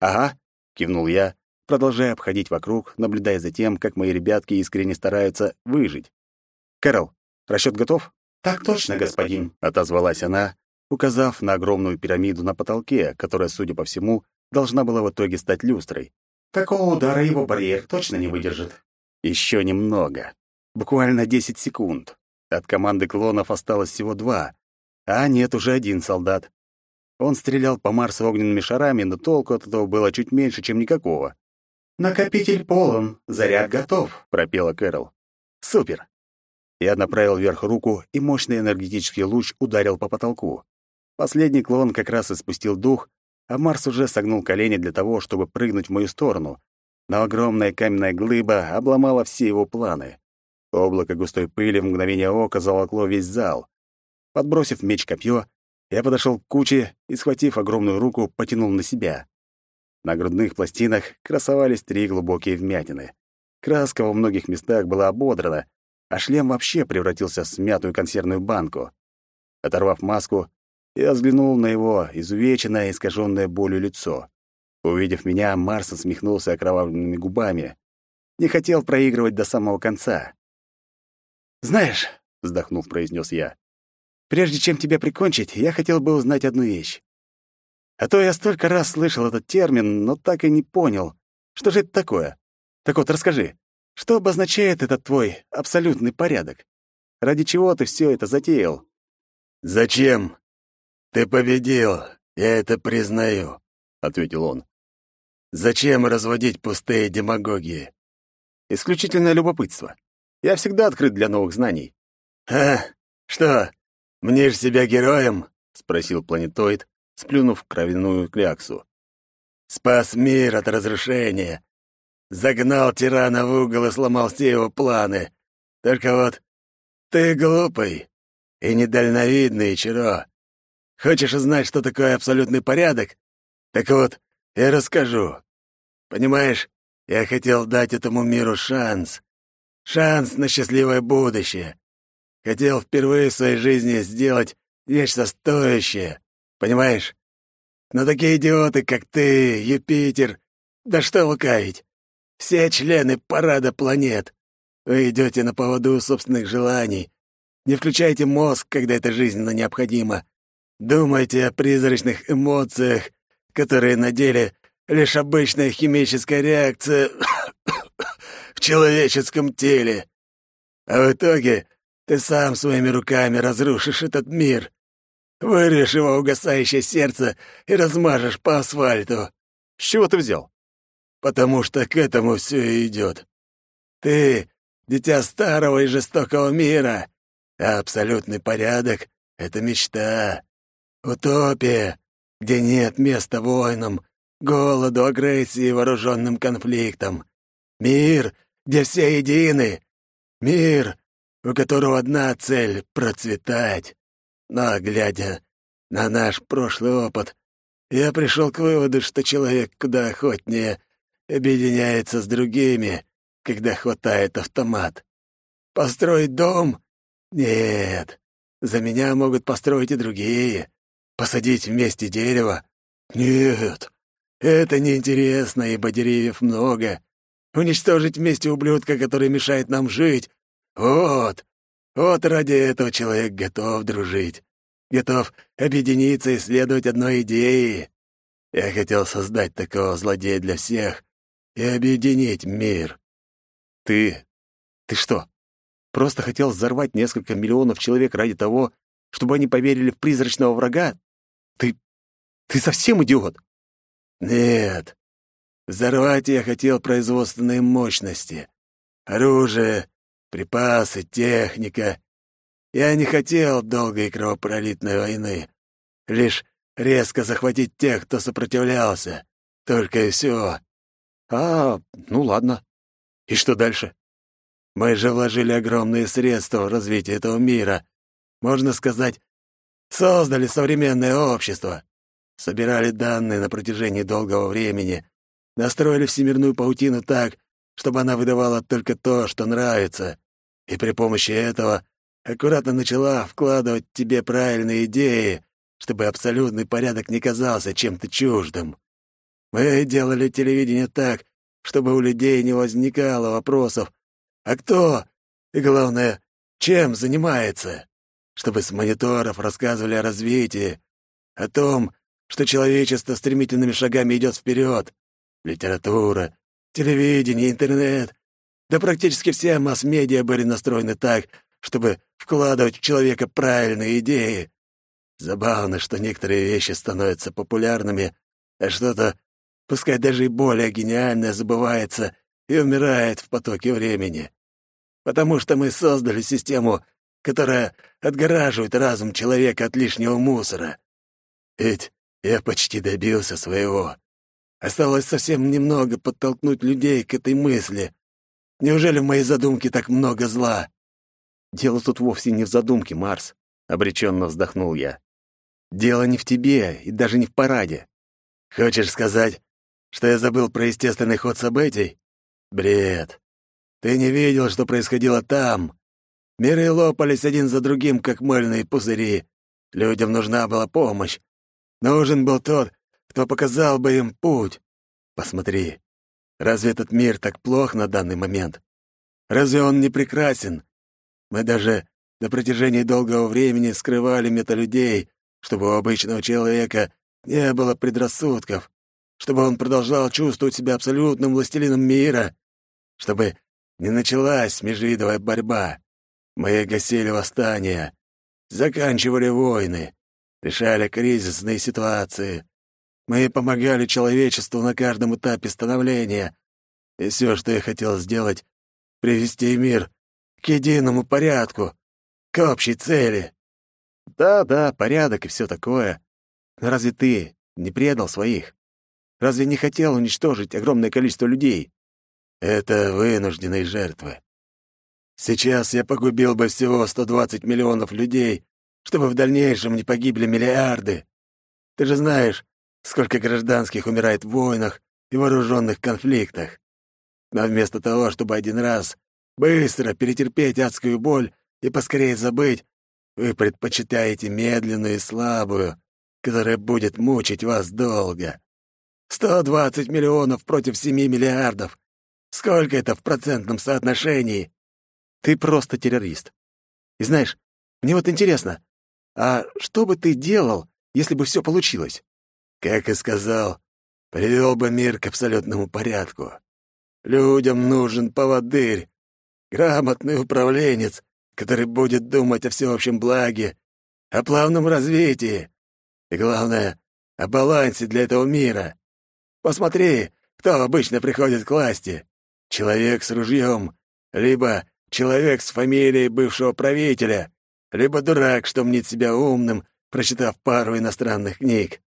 Speaker 3: Ага, кивнул я, продолжая обходить вокруг, наблюдая за тем, как мои ребятки искренне стараются выжить. Кэрол, расчет готов?
Speaker 2: Так точно, господин,
Speaker 3: отозвалась она, указав на огромную пирамиду на потолке, которая, судя по всему, должна была в итоге стать люстрой.
Speaker 2: Такого удара его барьер точно не выдержит.
Speaker 3: Еще немного. Буквально 10 секунд. От команды клонов осталось всего два, а нет, уже один солдат. Он стрелял по Марсу огненными шарами, но толку от этого было чуть меньше, чем никакого.
Speaker 2: «Накопитель полон, заряд готов», —
Speaker 3: пропела Кэрол. «Супер!» Я направил вверх руку, и мощный энергетический луч ударил по потолку. Последний клон как раз испустил дух, а Марс уже согнул колени для того, чтобы прыгнуть в мою сторону. Но огромная каменная глыба обломала все его планы. Облако густой пыли в мгновение ока заволокло весь зал. Подбросив меч-копье, я подошел к куче и, схватив огромную руку, потянул на себя. На грудных пластинах красовались три глубокие вмятины. Краска во многих местах была ободрана, а шлем вообще превратился в смятую консервную банку. Оторвав маску, я взглянул на его изувеченное, искаженное болью лицо. Увидев меня, Марс усмехнулся окровавленными губами. Не хотел проигрывать до самого конца. «Знаешь», — вздохнув, произнес я, прежде чем тебя прикончить, я хотел бы узнать одну вещь. А то я столько раз слышал этот термин, но так и не понял, что же это такое. Так вот, расскажи, что обозначает этот твой абсолютный порядок? Ради чего ты все это затеял?
Speaker 4: Зачем? Ты победил, я это признаю, ответил он. Зачем разводить пустые демагогии?
Speaker 3: Исключительное любопытство. Я всегда открыт для новых знаний.
Speaker 4: А, что? Мнишь себя героем? спросил планетоид, сплюнув кровяную кляксу. Спас мир от разрушения. Загнал тирана в угол и сломал все его планы. Только вот ты глупый и недальновидный, Чиро. Хочешь узнать, что такое абсолютный порядок? Так вот, я расскажу. Понимаешь, я хотел дать этому миру шанс. Шанс на счастливое будущее. Хотел впервые в своей жизни сделать нечто стоящее. Понимаешь? Но такие идиоты, как ты, Юпитер, да что лукавить. Все члены парада планет. Вы идете на поводу собственных желаний. Не включайте мозг, когда это жизненно необходимо. Думайте о призрачных эмоциях, которые на деле лишь обычная химическая реакция *coughs* в человеческом теле. А в итоге ты сам своими руками разрушишь этот мир. Вырежь его угасающее сердце и размажешь по асфальту.
Speaker 3: С чего ты взял?
Speaker 4: Потому что к этому все и идет. Ты — дитя старого и жестокого мира, а абсолютный порядок — это мечта. Утопия, где нет места войнам, голоду, агрессии и вооруженным конфликтам. Мир, где все едины. Мир, у которого одна цель — процветать. Но, глядя на наш прошлый опыт, я пришел к выводу, что человек куда охотнее объединяется с другими, когда хватает автомат. Построить дом? Нет. За меня могут построить и другие. Посадить вместе дерево? Нет. Это неинтересно, ибо деревьев много. Уничтожить вместе ублюдка, который мешает нам жить? Вот. Вот ради этого человек готов дружить. Готов объединиться и следовать одной идее. Я хотел создать такого злодея для всех и объединить мир.
Speaker 3: Ты... ты что, просто хотел взорвать несколько миллионов человек ради того, чтобы они поверили в призрачного врага? Ты... ты совсем идиот?
Speaker 4: Нет. Взорвать я хотел производственные мощности. Оружие, припасы, техника. Я не хотел долгой кровопролитной войны. Лишь резко захватить тех, кто сопротивлялся. Только и все.
Speaker 3: А, ну ладно. И что дальше?
Speaker 4: Мы же вложили огромные средства в развитие этого мира. Можно сказать, создали современное общество. Собирали данные на протяжении долгого времени, настроили всемирную паутину так, чтобы она выдавала только то, что нравится, и при помощи этого аккуратно начала вкладывать тебе правильные идеи, чтобы абсолютный порядок не казался чем-то чуждым. Мы делали телевидение так, чтобы у людей не возникало вопросов «А кто?» и, главное, «Чем занимается?» Чтобы с мониторов рассказывали о развитии, о том, что человечество стремительными шагами идет вперед. Литература, телевидение, интернет. Да практически все масс-медиа были настроены так, чтобы вкладывать в человека правильные идеи. Забавно, что некоторые вещи становятся популярными, а что-то пускай даже и более гениальное, забывается и умирает в потоке времени. Потому что мы создали систему, которая отгораживает разум человека от лишнего мусора. Ведь я почти добился своего. Осталось совсем немного подтолкнуть людей к этой мысли. Неужели в моей задумке так много зла?
Speaker 3: Дело тут вовсе не в задумке, Марс, обреченно вздохнул я. Дело не в тебе и даже не в параде.
Speaker 4: Хочешь сказать, что я забыл про естественный ход событий? Бред. Ты не видел, что происходило там. Миры лопались один за другим, как мыльные пузыри. Людям нужна была помощь. Нужен был тот, кто показал бы им путь. Посмотри, разве этот мир так плох на данный момент? Разве он не прекрасен? Мы даже на протяжении долгого времени скрывали металюдей, чтобы у обычного человека не было предрассудков, чтобы он продолжал чувствовать себя абсолютным властелином мира, чтобы не началась межвидовая борьба. Мы гасили восстания, заканчивали войны, решали кризисные ситуации. Мы помогали человечеству на каждом этапе становления. И все, что я хотел сделать — привести мир к единому порядку, к общей цели.
Speaker 2: Да-да, порядок и все такое. Но разве ты не предал своих? Разве не хотел уничтожить огромное количество людей?
Speaker 4: Это вынужденные жертвы. Сейчас я погубил бы всего 120 миллионов людей, чтобы в дальнейшем не погибли миллиарды. Ты же знаешь, сколько гражданских умирает в войнах и вооруженных конфликтах. Но вместо того, чтобы один раз быстро перетерпеть адскую боль и поскорее забыть, вы предпочитаете медленную и слабую, которая будет мучить вас долго. 120 миллионов против 7 миллиардов. Сколько это в процентном соотношении?
Speaker 2: Ты просто террорист. И знаешь, мне вот интересно, а что бы ты делал, если бы все получилось?
Speaker 4: Как и сказал, привел бы мир к абсолютному порядку. Людям нужен поводырь, грамотный управленец, который будет думать о всеобщем благе, о плавном развитии и, главное, о балансе для этого мира. Посмотри, кто обычно приходит к власти. Человек с ружьем, либо человек с фамилией бывшего правителя, либо дурак, что мнит себя умным, прочитав пару иностранных книг.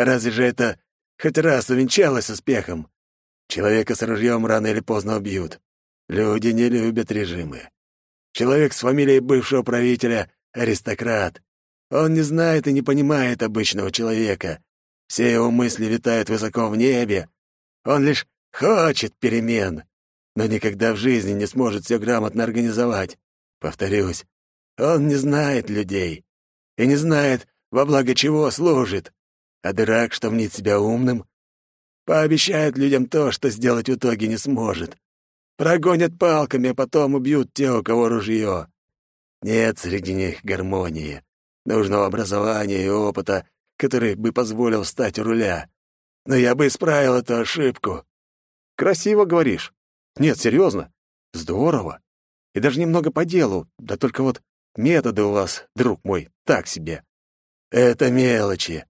Speaker 4: Разве же это хоть раз увенчалось успехом? Человека с ружьем рано или поздно убьют. Люди не любят режимы. Человек с фамилией бывшего правителя — аристократ. Он не знает и не понимает обычного человека. Все его мысли витают высоко в небе. Он лишь хочет перемен, но никогда в жизни не сможет все грамотно организовать. Повторюсь, он не знает людей и не знает, во благо чего служит. А дурак, что мнит себя умным, пообещает людям то, что сделать в итоге не сможет. Прогонят палками, а потом убьют те, у кого ружье. Нет среди них гармонии, нужного образования и опыта, который бы позволил встать у руля. Но я бы исправил эту ошибку.
Speaker 2: Красиво говоришь. Нет, серьезно. Здорово. И даже немного по делу. Да только вот методы у вас, друг мой, так себе.
Speaker 4: Это мелочи.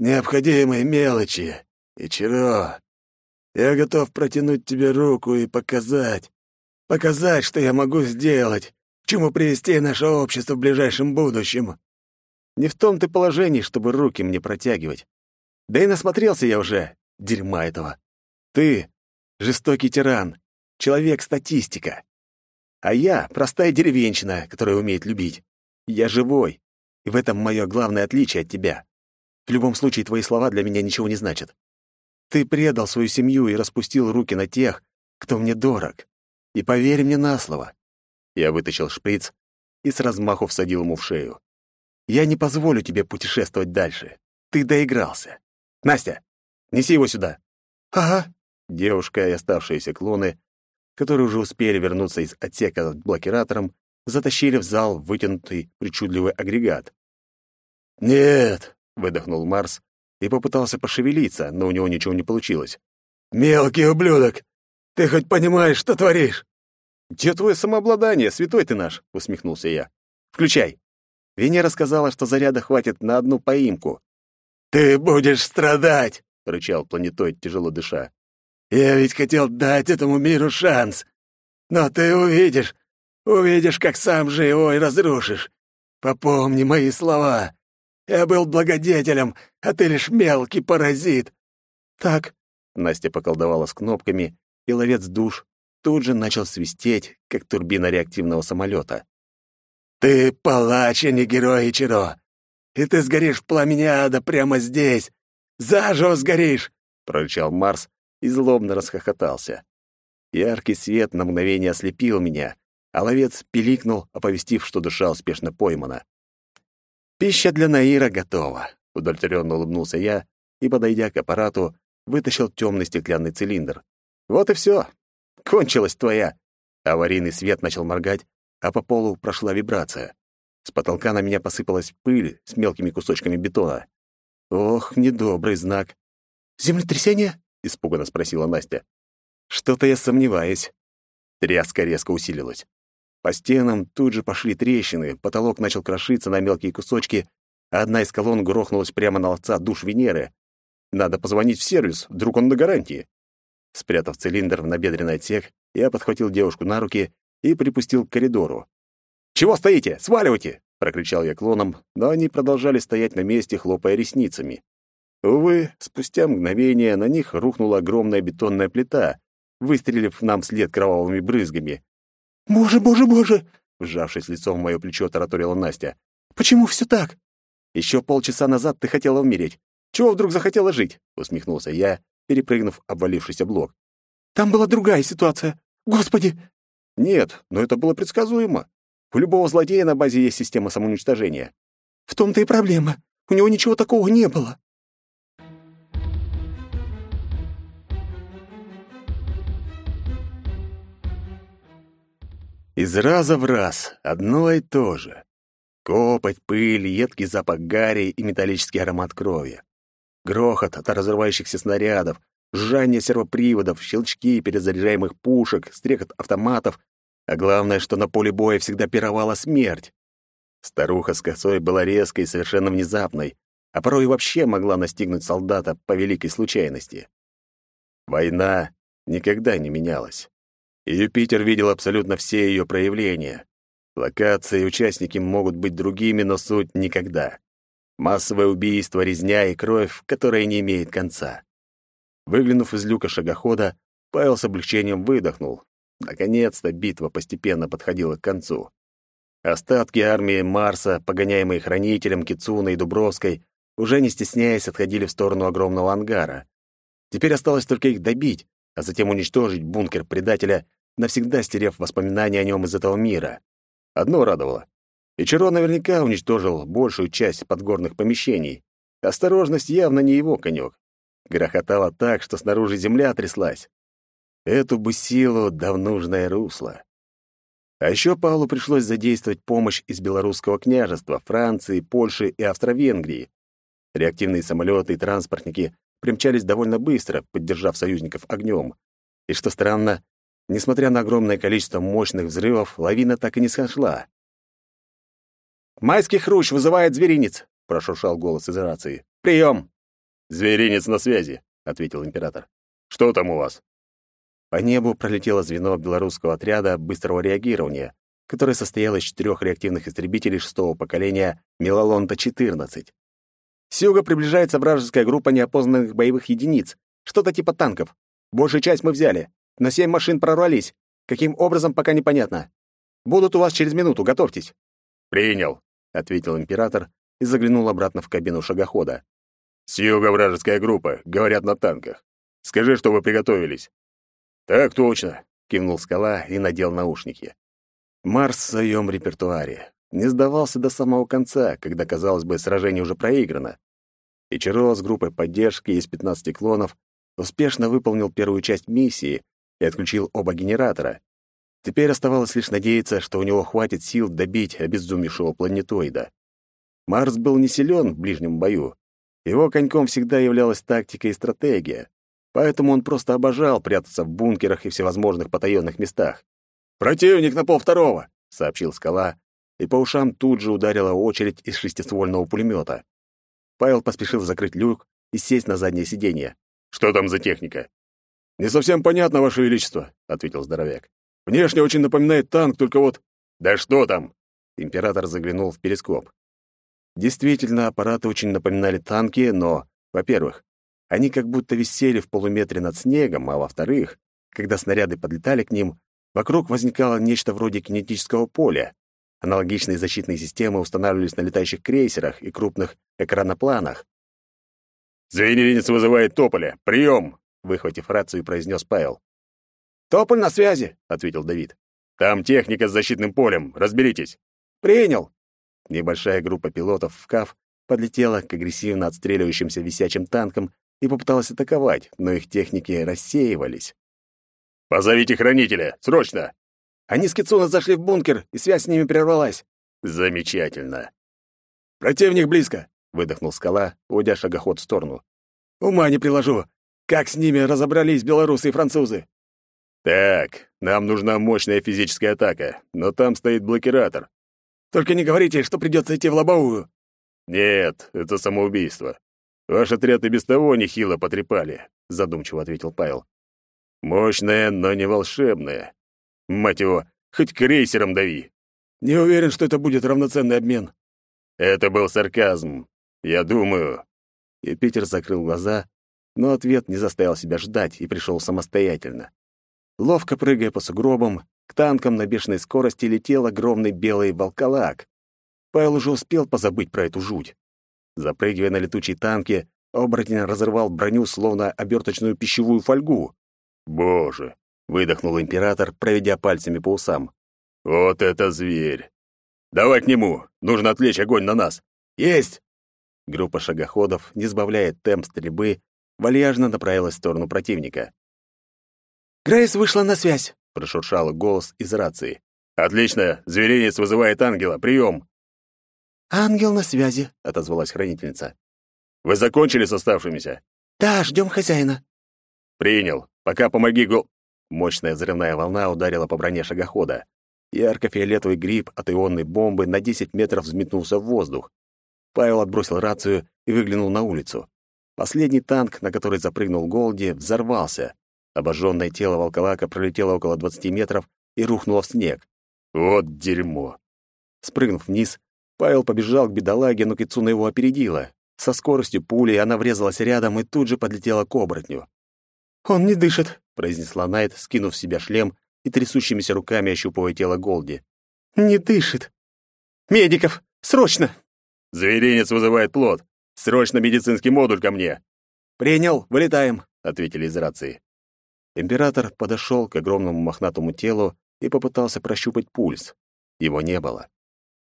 Speaker 4: Необходимые мелочи. И чего? Я готов протянуть тебе руку и показать. Показать, что я могу сделать, к чему привести наше общество в ближайшем будущем.
Speaker 2: Не в том ты положении, чтобы руки мне протягивать. Да и насмотрелся я уже, дерьма этого. Ты — жестокий тиран, человек-статистика. А я — простая деревенщина, которая умеет любить. Я живой, и в этом мое главное отличие от тебя. В любом случае, твои слова для меня ничего не значат. Ты предал свою семью и распустил руки на тех, кто мне дорог. И поверь мне на слово. Я вытащил шприц и с размаху всадил ему в шею. Я не позволю тебе путешествовать дальше. Ты доигрался. Настя, неси его сюда.
Speaker 3: Ага.
Speaker 2: Девушка и оставшиеся клоны, которые уже успели вернуться из отсека блокиратором, затащили в зал вытянутый причудливый агрегат.
Speaker 4: «Нет!»
Speaker 2: — выдохнул Марс и попытался пошевелиться, но у него ничего не получилось.
Speaker 4: «Мелкий ублюдок! Ты хоть понимаешь, что творишь?»
Speaker 2: «Где твое самообладание, святой ты наш?» — усмехнулся я. «Включай». Венера сказала, что заряда хватит на одну поимку.
Speaker 4: «Ты будешь страдать!» — рычал планетоид, тяжело дыша. «Я ведь хотел дать этому миру шанс. Но ты увидишь, увидишь, как сам же его и разрушишь. Попомни мои слова. Я был благодетелем, а ты лишь мелкий паразит.
Speaker 2: Так, Настя поколдовала с кнопками, и ловец душ тут же начал свистеть, как турбина реактивного самолета.
Speaker 4: Ты палач, а не герой Ичиро. И ты сгоришь в пламени ада прямо здесь. Заживо сгоришь,
Speaker 2: прорычал Марс и злобно расхохотался. Яркий свет на мгновение ослепил меня, а ловец пиликнул, оповестив, что душа успешно поймана. «Пища для Наира готова», — удовлетворенно улыбнулся я и, подойдя к аппарату, вытащил темный стеклянный цилиндр. «Вот и все. Кончилась твоя». Аварийный свет начал моргать,
Speaker 3: а по полу прошла вибрация. С потолка на меня посыпалась пыль с мелкими кусочками бетона. Ох, недобрый знак.
Speaker 2: «Землетрясение?» — испуганно спросила Настя.
Speaker 3: «Что-то я сомневаюсь». Тряска резко усилилась. По стенам тут же пошли трещины, потолок начал крошиться на мелкие кусочки, а одна из колонн грохнулась прямо на ловца душ Венеры. Надо позвонить в сервис, вдруг он на гарантии. Спрятав цилиндр в набедренный отсек, я подхватил девушку на руки и припустил к коридору. «Чего стоите? Сваливайте!» — прокричал я клоном, но они продолжали стоять на месте, хлопая ресницами. Увы, спустя мгновение на них рухнула огромная бетонная плита, выстрелив нам вслед кровавыми брызгами.
Speaker 2: «Боже, боже, боже!»
Speaker 3: — вжавшись лицом в моё плечо, тараторила Настя.
Speaker 2: «Почему все так?»
Speaker 3: «Еще полчаса назад ты хотела умереть. Чего вдруг захотела жить?» — усмехнулся я, перепрыгнув обвалившийся блок.
Speaker 2: «Там была другая ситуация. Господи!»
Speaker 3: «Нет, но это было предсказуемо. У любого злодея на базе есть система самоуничтожения».
Speaker 2: «В том-то и проблема. У него ничего такого не было».
Speaker 3: Из раза в раз одно и то же. Копоть, пыль, едкий запах гари и металлический аромат крови. Грохот от разрывающихся снарядов, жжание сервоприводов, щелчки перезаряжаемых пушек, стрекот автоматов, а главное, что на поле боя всегда пировала смерть. Старуха с косой была резкой и совершенно внезапной, а порой вообще могла настигнуть солдата по великой случайности. Война никогда не менялась. Юпитер видел абсолютно все ее проявления. Локации и участники могут быть другими, но суть никогда. Массовое убийство, резня и кровь, которая не имеет конца. Выглянув из люка шагохода, Павел с облегчением выдохнул. Наконец-то битва постепенно подходила к концу. Остатки армии Марса, погоняемые хранителем Кицуна и Дубровской, уже не стесняясь, отходили в сторону огромного ангара. Теперь осталось только их добить, а затем уничтожить бункер предателя, навсегда стерев воспоминания о нем из этого мира. Одно радовало. Ичиро наверняка уничтожил большую часть подгорных помещений. Осторожность явно не его конек. Грохотало так, что снаружи земля тряслась. Эту бы силу да в нужное русло. А еще Павлу пришлось задействовать помощь из Белорусского княжества, Франции, Польши и Австро-Венгрии. Реактивные самолеты и транспортники примчались довольно быстро, поддержав союзников огнем. И что странно, несмотря на огромное количество мощных взрывов, лавина так и не сошла. «Майский хрущ вызывает зверинец!» — прошуршал голос из рации. «Прием!»
Speaker 1: «Зверинец на связи», — ответил император. «Что там у вас?»
Speaker 3: По небу пролетело звено белорусского отряда быстрого реагирования, которое состояло из четырех реактивных истребителей шестого поколения Милолонта-14. С юга приближается вражеская группа неопознанных боевых единиц, что-то типа танков. Большую часть мы взяли, но семь машин прорвались. Каким образом, пока непонятно. Будут у вас через минуту, готовьтесь».
Speaker 1: «Принял», — ответил император и заглянул обратно в кабину шагохода. «С юга вражеская группа, говорят на танках. Скажи, что вы приготовились».
Speaker 3: «Так точно», — кивнул скала и надел наушники. Марс в своем репертуаре не сдавался до самого конца, когда, казалось бы, сражение уже проиграно. Ичиро с группой поддержки из 15 клонов успешно выполнил первую часть миссии и отключил оба генератора. Теперь оставалось лишь надеяться, что у него хватит сил добить обезумевшего планетоида. Марс был не силен в ближнем бою. Его коньком всегда являлась тактика и стратегия, поэтому он просто обожал прятаться в бункерах и всевозможных потаенных местах. «Противник на полвторого!» — сообщил скала, и по ушам тут же ударила очередь из шестиствольного пулемета. Павел поспешил закрыть люк и сесть на заднее сиденье.
Speaker 1: «Что там за техника?»
Speaker 3: «Не совсем понятно, Ваше Величество», — ответил здоровяк. «Внешне очень напоминает танк, только вот...»
Speaker 1: «Да что там?»
Speaker 3: Император заглянул в перископ. Действительно, аппараты очень напоминали танки, но, во-первых, они как будто висели в полуметре над снегом, а во-вторых, когда снаряды подлетали к ним, вокруг возникало нечто вроде кинетического поля, Аналогичные защитные системы устанавливались на летающих крейсерах и крупных экранопланах.
Speaker 1: «Звенеринец вызывает Тополя! Прием!» — выхватив рацию, произнес Павел.
Speaker 3: «Тополь на связи!» — ответил Давид.
Speaker 1: «Там техника с защитным полем. Разберитесь».
Speaker 3: «Принял!» Небольшая группа пилотов в КАФ подлетела к агрессивно отстреливающимся висячим танкам и попыталась атаковать, но их техники рассеивались.
Speaker 1: «Позовите хранителя! Срочно!»
Speaker 3: Они с Кицуна зашли в бункер, и связь с ними прервалась.
Speaker 1: Замечательно.
Speaker 3: Противник близко,
Speaker 1: выдохнул скала, уводя шагоход в сторону.
Speaker 3: Ума не приложу. Как с ними разобрались белорусы и французы?
Speaker 1: Так, нам нужна мощная физическая атака, но там стоит блокиратор.
Speaker 3: Только не говорите, что придется идти в лобовую.
Speaker 1: Нет, это самоубийство. Ваш отряд и без того нехило потрепали, задумчиво ответил Павел. Мощная, но не волшебная. Мать его, хоть крейсером дави.
Speaker 3: Не уверен, что это будет равноценный обмен.
Speaker 1: Это был сарказм. Я думаю. Юпитер закрыл глаза, но ответ не заставил себя ждать и пришел самостоятельно. Ловко прыгая по сугробам, к танкам на бешеной скорости летел огромный белый волколак. Павел уже успел позабыть про эту жуть. Запрыгивая на летучие танки, оборотень разорвал броню, словно оберточную пищевую фольгу. «Боже!» — выдохнул император, проведя пальцами по усам. «Вот это зверь! Давай к нему! Нужно отвлечь огонь на нас!»
Speaker 3: «Есть!»
Speaker 1: Группа шагоходов, не сбавляя темп стрельбы, вальяжно направилась в сторону противника.
Speaker 2: «Грейс вышла на связь», —
Speaker 1: прошуршал голос из рации. «Отлично! Зверинец вызывает ангела! Прием!»
Speaker 2: «Ангел на связи», —
Speaker 1: отозвалась хранительница. «Вы закончили с оставшимися?»
Speaker 2: «Да, ждем хозяина».
Speaker 1: «Принял. Пока помоги гол...» Мощная взрывная волна ударила по броне шагохода. Ярко-фиолетовый гриб от ионной бомбы на 10 метров взметнулся в воздух. Павел отбросил рацию и выглянул на улицу. Последний танк, на который запрыгнул Голди, взорвался. Обожженное тело волколака пролетело около 20 метров и рухнуло в снег. Вот дерьмо. Спрыгнув вниз, Павел побежал к бедолаге, но Кицуна его опередила. Со скоростью пули она врезалась рядом и тут же подлетела к оборотню.
Speaker 2: «Он не дышит», —
Speaker 1: произнесла Найт, скинув с себя шлем и трясущимися руками ощупывая тело Голди.
Speaker 2: «Не дышит! Медиков! Срочно!»
Speaker 1: «Зверинец вызывает плод! Срочно медицинский модуль ко мне!»
Speaker 3: «Принял, вылетаем», —
Speaker 1: ответили из рации. Император подошел к огромному мохнатому телу и попытался прощупать пульс. Его не было.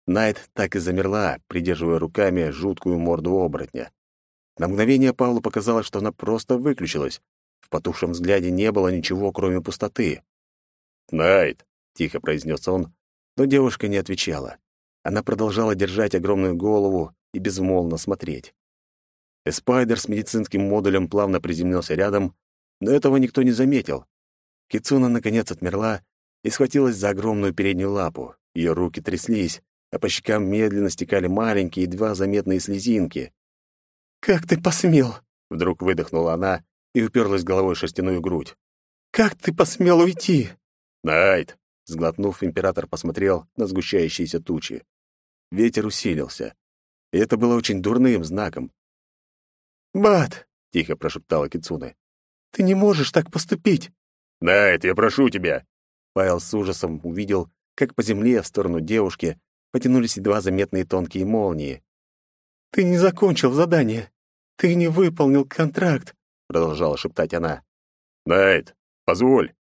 Speaker 1: Найт так и замерла, придерживая руками жуткую морду оборотня. На мгновение Павлу показалось, что она просто выключилась. В потухшем взгляде не было ничего, кроме пустоты. «Найт!» — тихо произнес он, но девушка не отвечала. Она продолжала держать огромную голову и безмолвно смотреть. А спайдер с медицинским модулем плавно приземлился рядом, но этого никто не заметил. Кицуна наконец отмерла и схватилась за огромную переднюю лапу. Ее руки тряслись, а по щекам медленно стекали маленькие, едва заметные слезинки.
Speaker 2: «Как ты посмел?»
Speaker 1: — вдруг выдохнула она и уперлась головой в шерстяную грудь.
Speaker 2: «Как ты посмел уйти?»
Speaker 1: «Найт!» — сглотнув, император посмотрел на сгущающиеся тучи. Ветер усилился, и это было очень дурным знаком.
Speaker 2: «Бат!»
Speaker 1: — тихо прошептала Кицуне.
Speaker 2: «Ты не можешь так поступить!»
Speaker 1: «Найт, я прошу тебя!»
Speaker 3: Павел с ужасом увидел, как по земле в сторону девушки потянулись едва заметные тонкие молнии.
Speaker 2: «Ты не закончил задание. Ты не выполнил контракт», —
Speaker 1: продолжала шептать она. «Найт, позволь!»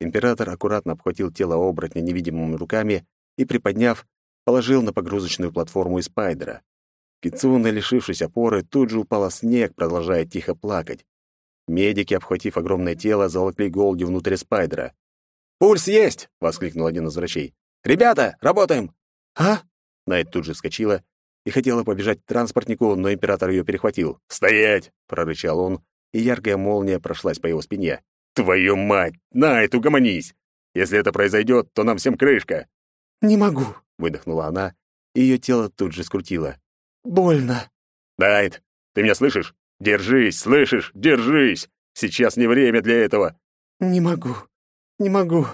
Speaker 3: Император аккуратно обхватил тело оборотня невидимыми руками и, приподняв, положил на погрузочную платформу из спайдера. Кицуна, лишившись опоры, тут же упала в снег, продолжая тихо плакать. Медики, обхватив огромное тело, заволокли Голди внутрь спайдера. «Пульс есть!» — воскликнул один из врачей. «Ребята, работаем!»
Speaker 2: «А?»
Speaker 3: Найт тут же вскочила и хотела побежать к транспортнику, но император ее перехватил.
Speaker 1: «Стоять!»
Speaker 3: — прорычал он, и яркая молния прошлась по его спине.
Speaker 1: «Твою мать! Найт, угомонись! Если это произойдет, то нам всем крышка!»
Speaker 2: «Не могу!»
Speaker 3: — выдохнула она, и ее тело тут же скрутило.
Speaker 2: «Больно!»
Speaker 1: «Найт, ты меня слышишь? Держись, слышишь? Держись! Сейчас не время для этого!»
Speaker 2: «Не могу, не могу.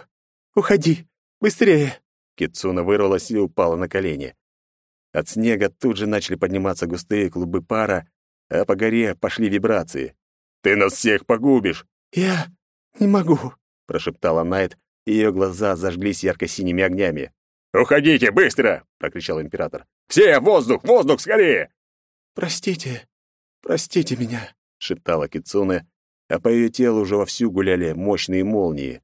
Speaker 2: Уходи, быстрее!»
Speaker 3: Китсуна вырвалась и упала на колени. От снега тут же начали подниматься густые клубы пара, а по горе пошли вибрации.
Speaker 1: «Ты нас всех погубишь!»
Speaker 2: «Я не могу», —
Speaker 3: прошептала Найт, и ее глаза зажглись ярко-синими огнями.
Speaker 1: «Уходите, быстро!» — прокричал император. «Все, воздух, воздух, скорее!»
Speaker 2: «Простите, простите меня», —
Speaker 3: шептала Кицуне, а по ее телу уже вовсю гуляли мощные молнии.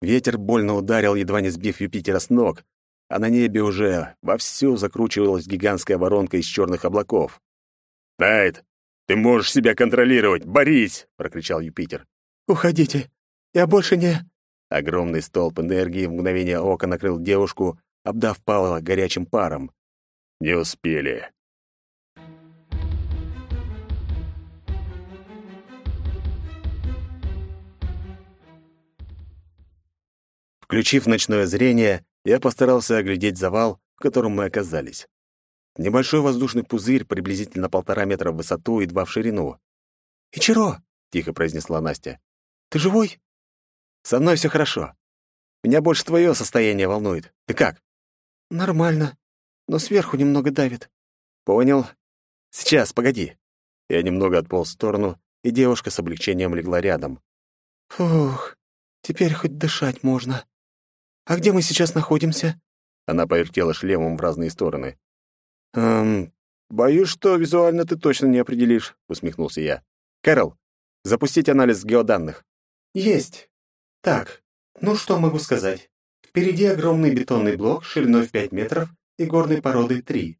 Speaker 3: Ветер больно ударил, едва не сбив Юпитера с ног, а на небе уже вовсю закручивалась гигантская воронка из черных облаков.
Speaker 1: «Найт, ты можешь себя контролировать! Борись!» — прокричал Юпитер.
Speaker 2: «Уходите! Я больше не...»
Speaker 3: Огромный столб энергии в мгновение ока накрыл девушку, обдав Павла горячим паром.
Speaker 1: Не успели.
Speaker 3: Включив ночное зрение, я постарался оглядеть завал, в котором мы оказались. Небольшой воздушный пузырь, приблизительно полтора метра в высоту и два в ширину.
Speaker 2: «Ичиро!»
Speaker 3: — тихо произнесла Настя.
Speaker 2: «Ты живой?»
Speaker 3: «Со мной все хорошо. Меня больше твое состояние волнует. Ты как?»
Speaker 2: «Нормально, но сверху немного давит».
Speaker 3: «Понял. Сейчас, погоди». Я немного отполз в сторону, и девушка с облегчением легла рядом.
Speaker 2: «Фух, теперь хоть дышать можно». «А где мы сейчас находимся?»
Speaker 3: Она повертела шлемом в разные стороны. «Эм, боюсь, что визуально ты точно не определишь», — усмехнулся я. «Кэрол, запустить анализ геоданных».
Speaker 2: «Есть. Так, ну что могу сказать? Впереди огромный бетонный блок шириной в 5 метров и горной породой 3.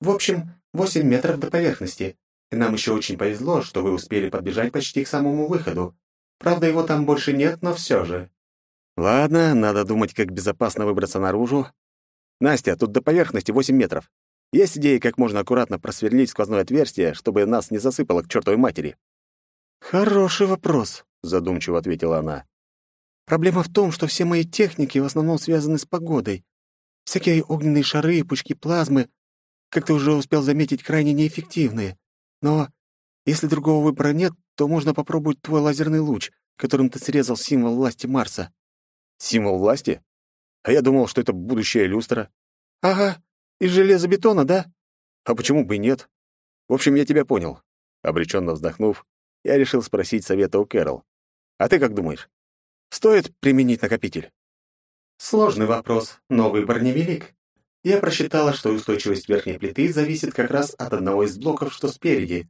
Speaker 2: В общем, 8 метров до поверхности. И нам еще очень повезло, что вы успели подбежать почти к самому выходу. Правда, его там больше нет, но все же.
Speaker 3: Ладно, надо думать, как безопасно выбраться наружу. Настя, тут до поверхности 8 метров. Есть идеи, как можно аккуратно просверлить сквозное отверстие, чтобы нас не засыпало к чертовой матери?
Speaker 2: Хороший вопрос, задумчиво ответила она. Проблема в том, что все мои техники в основном связаны с погодой. Всякие огненные шары и пучки плазмы, как ты уже успел заметить, крайне неэффективные. Но если другого выбора нет, то можно попробовать твой лазерный луч, которым ты срезал символ власти Марса.
Speaker 3: Символ власти? А я думал, что это будущая люстра.
Speaker 2: Ага, из железобетона, да?
Speaker 3: А почему бы и нет? В общем, я тебя понял. Обреченно вздохнув, я решил спросить совета у Кэрол. А ты как думаешь? Стоит применить накопитель?
Speaker 2: Сложный вопрос, но выбор невелик. Я просчитала, что устойчивость верхней плиты зависит как раз от одного из блоков, что спереди.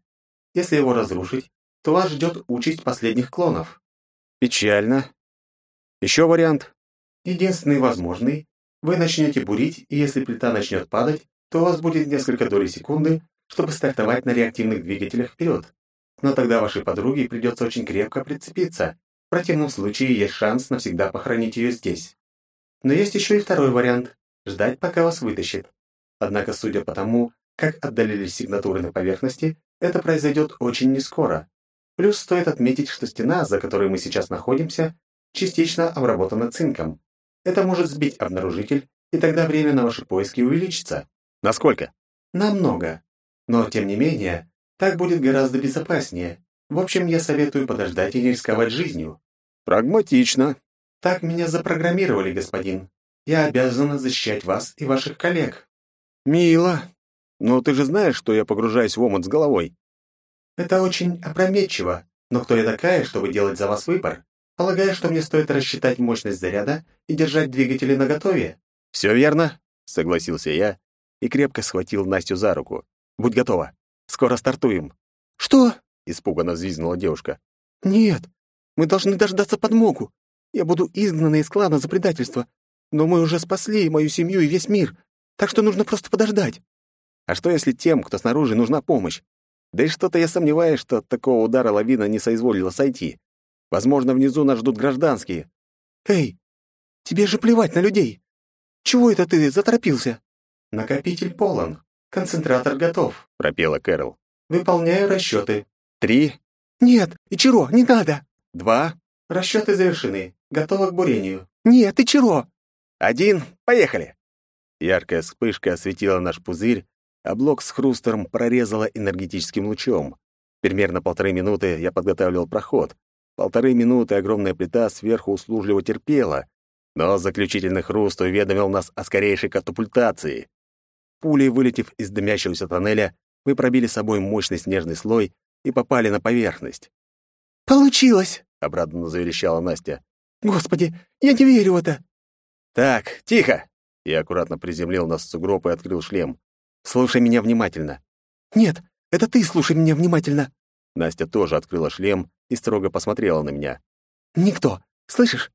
Speaker 2: Если его разрушить, то вас ждет участь последних клонов.
Speaker 3: Печально. Еще вариант.
Speaker 2: Единственный возможный. Вы начнете бурить, и если плита начнет падать, то у вас будет несколько долей секунды, чтобы стартовать на реактивных двигателях вперед. Но тогда вашей подруге придется очень крепко прицепиться. В противном случае есть шанс навсегда похоронить ее здесь. Но есть еще и второй вариант — ждать, пока вас вытащит. Однако, судя по тому, как отдалились сигнатуры на поверхности, это произойдет очень нескоро. Плюс стоит отметить, что стена, за которой мы сейчас находимся, частично обработана цинком. Это может сбить обнаружитель, и тогда время на ваши поиски увеличится.
Speaker 3: Насколько?
Speaker 2: Намного. Но, тем не менее, так будет гораздо безопаснее. В общем, я советую подождать и не рисковать жизнью.
Speaker 3: Прагматично.
Speaker 2: Так меня запрограммировали, господин. Я обязана защищать вас и ваших коллег.
Speaker 3: Мило. Но ты же знаешь, что я погружаюсь в омут с головой.
Speaker 2: Это очень опрометчиво. Но кто я такая, чтобы делать за вас выбор? Полагаю, что мне стоит рассчитать мощность заряда и держать двигатели наготове.
Speaker 3: Все верно, согласился я и крепко схватил Настю за руку. Будь готова. Скоро стартуем.
Speaker 2: Что?
Speaker 3: испуганно взвизгнула девушка.
Speaker 2: Нет, мы должны дождаться подмогу. Я буду изгнана из клана за предательство, но мы уже спасли мою семью и весь мир, так что нужно просто подождать.
Speaker 3: А что если тем, кто снаружи, нужна помощь? Да и что-то я сомневаюсь, что от такого удара лавина не соизволила сойти. Возможно, внизу нас ждут гражданские.
Speaker 2: Эй, тебе же плевать на людей. Чего это ты заторопился? Накопитель полон. Концентратор готов, пропела Кэрол. Выполняю расчеты.
Speaker 3: Три.
Speaker 2: Нет, Ичиро, не надо.
Speaker 3: Два.
Speaker 2: Расчеты завершены. Готово к бурению. Нет, Ичиро.
Speaker 3: Один. Поехали. Яркая вспышка осветила наш пузырь, а блок с хрустером прорезала энергетическим лучом. Примерно полторы минуты я подготавливал проход, Полторы минуты огромная плита сверху услужливо терпела, но заключительный хруст уведомил нас о скорейшей катапультации. Пулей, вылетев из дымящегося тоннеля, мы пробили собой мощный снежный слой и попали на поверхность.
Speaker 2: «Получилось!»
Speaker 3: — обрадованно заверещала Настя.
Speaker 2: «Господи, я не верю в это!»
Speaker 3: «Так, тихо!» Я аккуратно приземлил нас в сугроб и открыл шлем. «Слушай меня внимательно».
Speaker 2: «Нет, это ты слушай меня внимательно».
Speaker 3: Настя тоже открыла шлем и строго посмотрела на меня.
Speaker 2: «Никто, слышишь?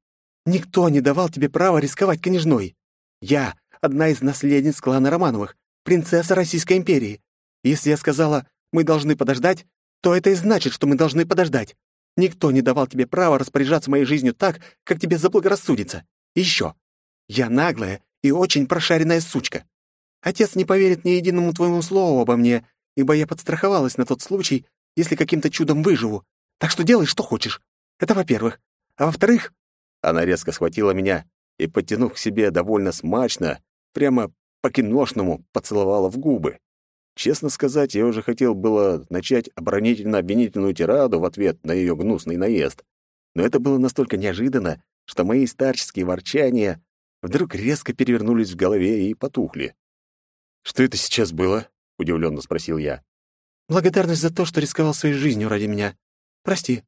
Speaker 2: Никто не давал тебе права рисковать княжной. Я — одна из наследниц клана Романовых, принцесса Российской империи. Если я сказала, мы должны подождать, то это и значит, что мы должны подождать. Никто не давал тебе права распоряжаться моей жизнью так, как тебе заблагорассудится. И еще. Я наглая и очень прошаренная сучка. Отец не поверит ни единому твоему слову обо мне, ибо я подстраховалась на тот случай, если каким-то чудом выживу. Так что делай, что хочешь. Это во-первых. А во-вторых...» Она резко схватила меня и, подтянув к себе довольно смачно, прямо по-киношному поцеловала в губы. Честно сказать, я уже хотел было начать оборонительно-обвинительную тираду в ответ на ее гнусный наезд. Но это было настолько неожиданно, что мои старческие ворчания вдруг резко перевернулись в голове и потухли. «Что это сейчас было?» — удивленно спросил я. «Благодарность за то, что рисковал своей жизнью ради меня. Прости.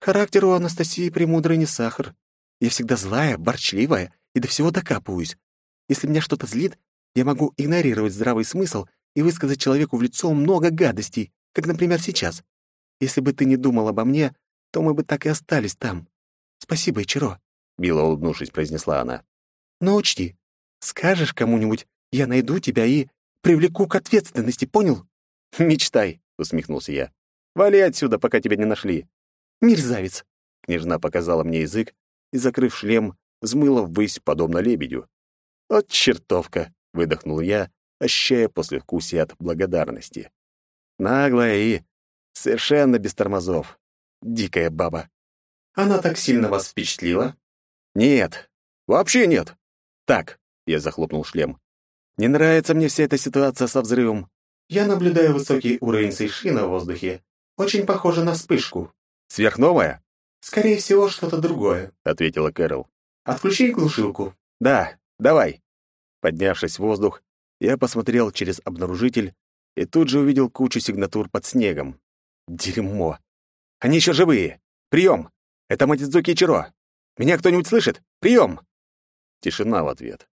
Speaker 2: Характер у Анастасии Премудрой не сахар. Я всегда злая, борчливая и до всего докапываюсь. Если меня что-то злит, я могу игнорировать здравый смысл и высказать человеку в лицо много гадостей, как, например, сейчас. Если бы ты не думал обо мне, то мы бы так и остались там. Спасибо, Ичиро», — мило улыбнувшись, произнесла она. «Но учти, скажешь кому-нибудь, я найду тебя и привлеку к ответственности, понял?» «Мечтай», — усмехнулся я. «Вали отсюда, пока тебя не нашли». «Мерзавец!» — княжна показала мне язык и, закрыв шлем, взмыла ввысь, подобно лебедю. «От чертовка!» — выдохнул я, ощущая послевкусие от благодарности. Наглая и совершенно без тормозов. Дикая баба. «Она так сильно вас впечатлила?» «Нет, вообще нет!» «Так», — я захлопнул шлем, не нравится мне вся эта ситуация со взрывом. Я наблюдаю высокий уровень сейшина в воздухе. Очень похоже на вспышку. Сверхновая? Скорее всего, что-то другое, ответила Кэрол. Отключи глушилку. Да, давай. Поднявшись в воздух, я посмотрел через обнаружитель и тут же увидел кучу сигнатур под снегом. Дерьмо. Они еще живые. Прием. Это Матидзуки Чиро. Меня кто-нибудь слышит? Прием. Тишина в ответ.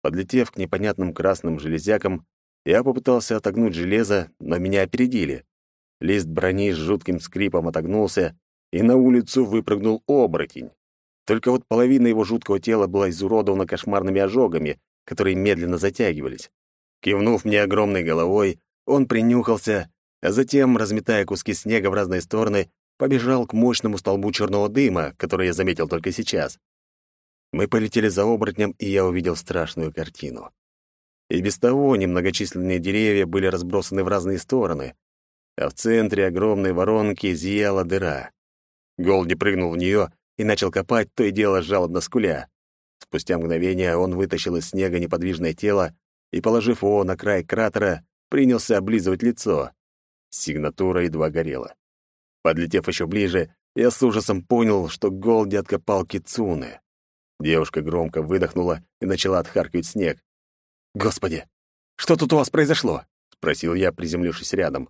Speaker 2: Подлетев к непонятным красным железякам, я попытался отогнуть железо, но меня опередили. Лист брони с жутким скрипом отогнулся, и на улицу выпрыгнул оборотень. Только вот половина его жуткого тела была изуродована кошмарными ожогами, которые медленно затягивались. Кивнув мне огромной головой, он принюхался, а затем, разметая куски снега в разные стороны, побежал к мощному столбу черного дыма, который я заметил только сейчас. Мы полетели за оборотнем, и я увидел страшную картину. И без того немногочисленные деревья были разбросаны в разные стороны, а в центре огромной воронки зияла дыра. Голди прыгнул в нее и начал копать, то и дело жалобно скуля. Спустя мгновение он вытащил из снега неподвижное тело и, положив его на край кратера, принялся облизывать лицо. Сигнатура едва горела. Подлетев еще ближе, я с ужасом понял, что Голди откопал кицуны. Девушка громко выдохнула и начала отхаркивать снег. «Господи, что тут у вас произошло?» — спросил я, приземлившись рядом.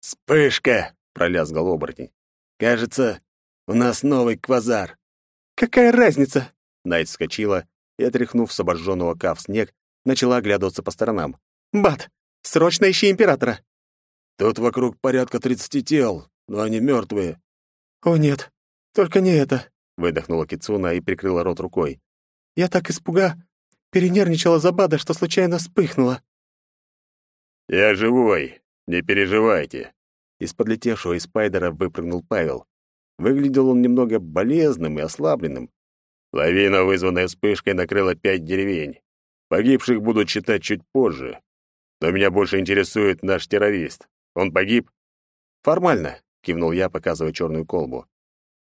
Speaker 2: «Вспышка!» — пролязгал оборотень. «Кажется, у нас новый квазар». «Какая разница?» Найт вскочила и, отряхнув с обожженного кав снег, начала оглядываться по сторонам. «Бат, срочно ищи императора!»
Speaker 4: «Тут вокруг порядка тридцати тел, но они мертвые».
Speaker 2: «О нет, только не это!» выдохнула Кицуна и прикрыла рот рукой. Я так испуга, перенервничала за Бада, что случайно вспыхнула.
Speaker 1: Я живой, не переживайте.
Speaker 2: Из подлетевшего из спайдера выпрыгнул Павел. Выглядел он немного болезным и ослабленным.
Speaker 1: Лавина, вызванная вспышкой, накрыла пять деревень. Погибших будут считать чуть позже. Но меня больше интересует наш террорист. Он погиб?
Speaker 2: Формально, кивнул я, показывая черную колбу.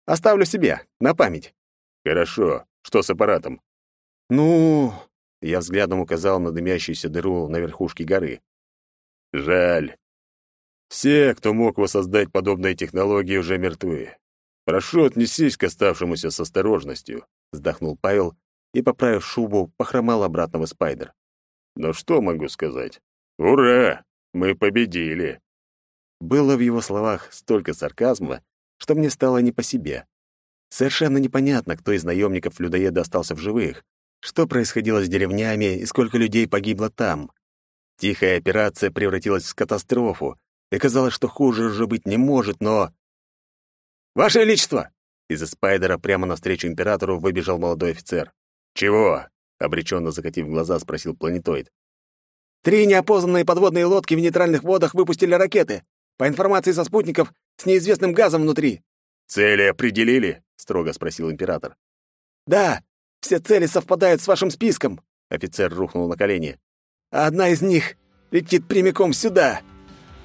Speaker 2: Оставлю себе, на память».
Speaker 1: «Хорошо. Что с аппаратом?»
Speaker 2: «Ну...» — я взглядом указал на дымящуюся дыру на верхушке горы.
Speaker 1: «Жаль. Все, кто мог воссоздать подобные технологии, уже мертвы. Прошу, отнесись к оставшемуся с осторожностью», — вздохнул Павел и, поправив шубу, похромал обратно в спайдер. «Но что могу сказать? Ура! Мы победили!»
Speaker 2: Было в его словах столько сарказма, что мне стало не по себе. Совершенно непонятно, кто из наемников людоеда остался в живых, что происходило с деревнями и сколько людей погибло там. Тихая операция превратилась в катастрофу, и казалось, что хуже уже быть не может, но... «Ваше Величество!» Из-за спайдера прямо навстречу императору выбежал молодой офицер.
Speaker 1: «Чего?» — обреченно закатив глаза, спросил планетоид.
Speaker 2: «Три неопознанные подводные лодки в нейтральных водах выпустили ракеты. По информации со спутников, с неизвестным газом внутри».
Speaker 1: «Цели определили?» — строго спросил император.
Speaker 3: «Да, все цели совпадают с вашим списком», — офицер рухнул на колени. «А одна из них летит прямиком сюда».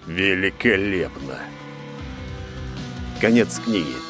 Speaker 1: «Великолепно!»
Speaker 2: Конец книги.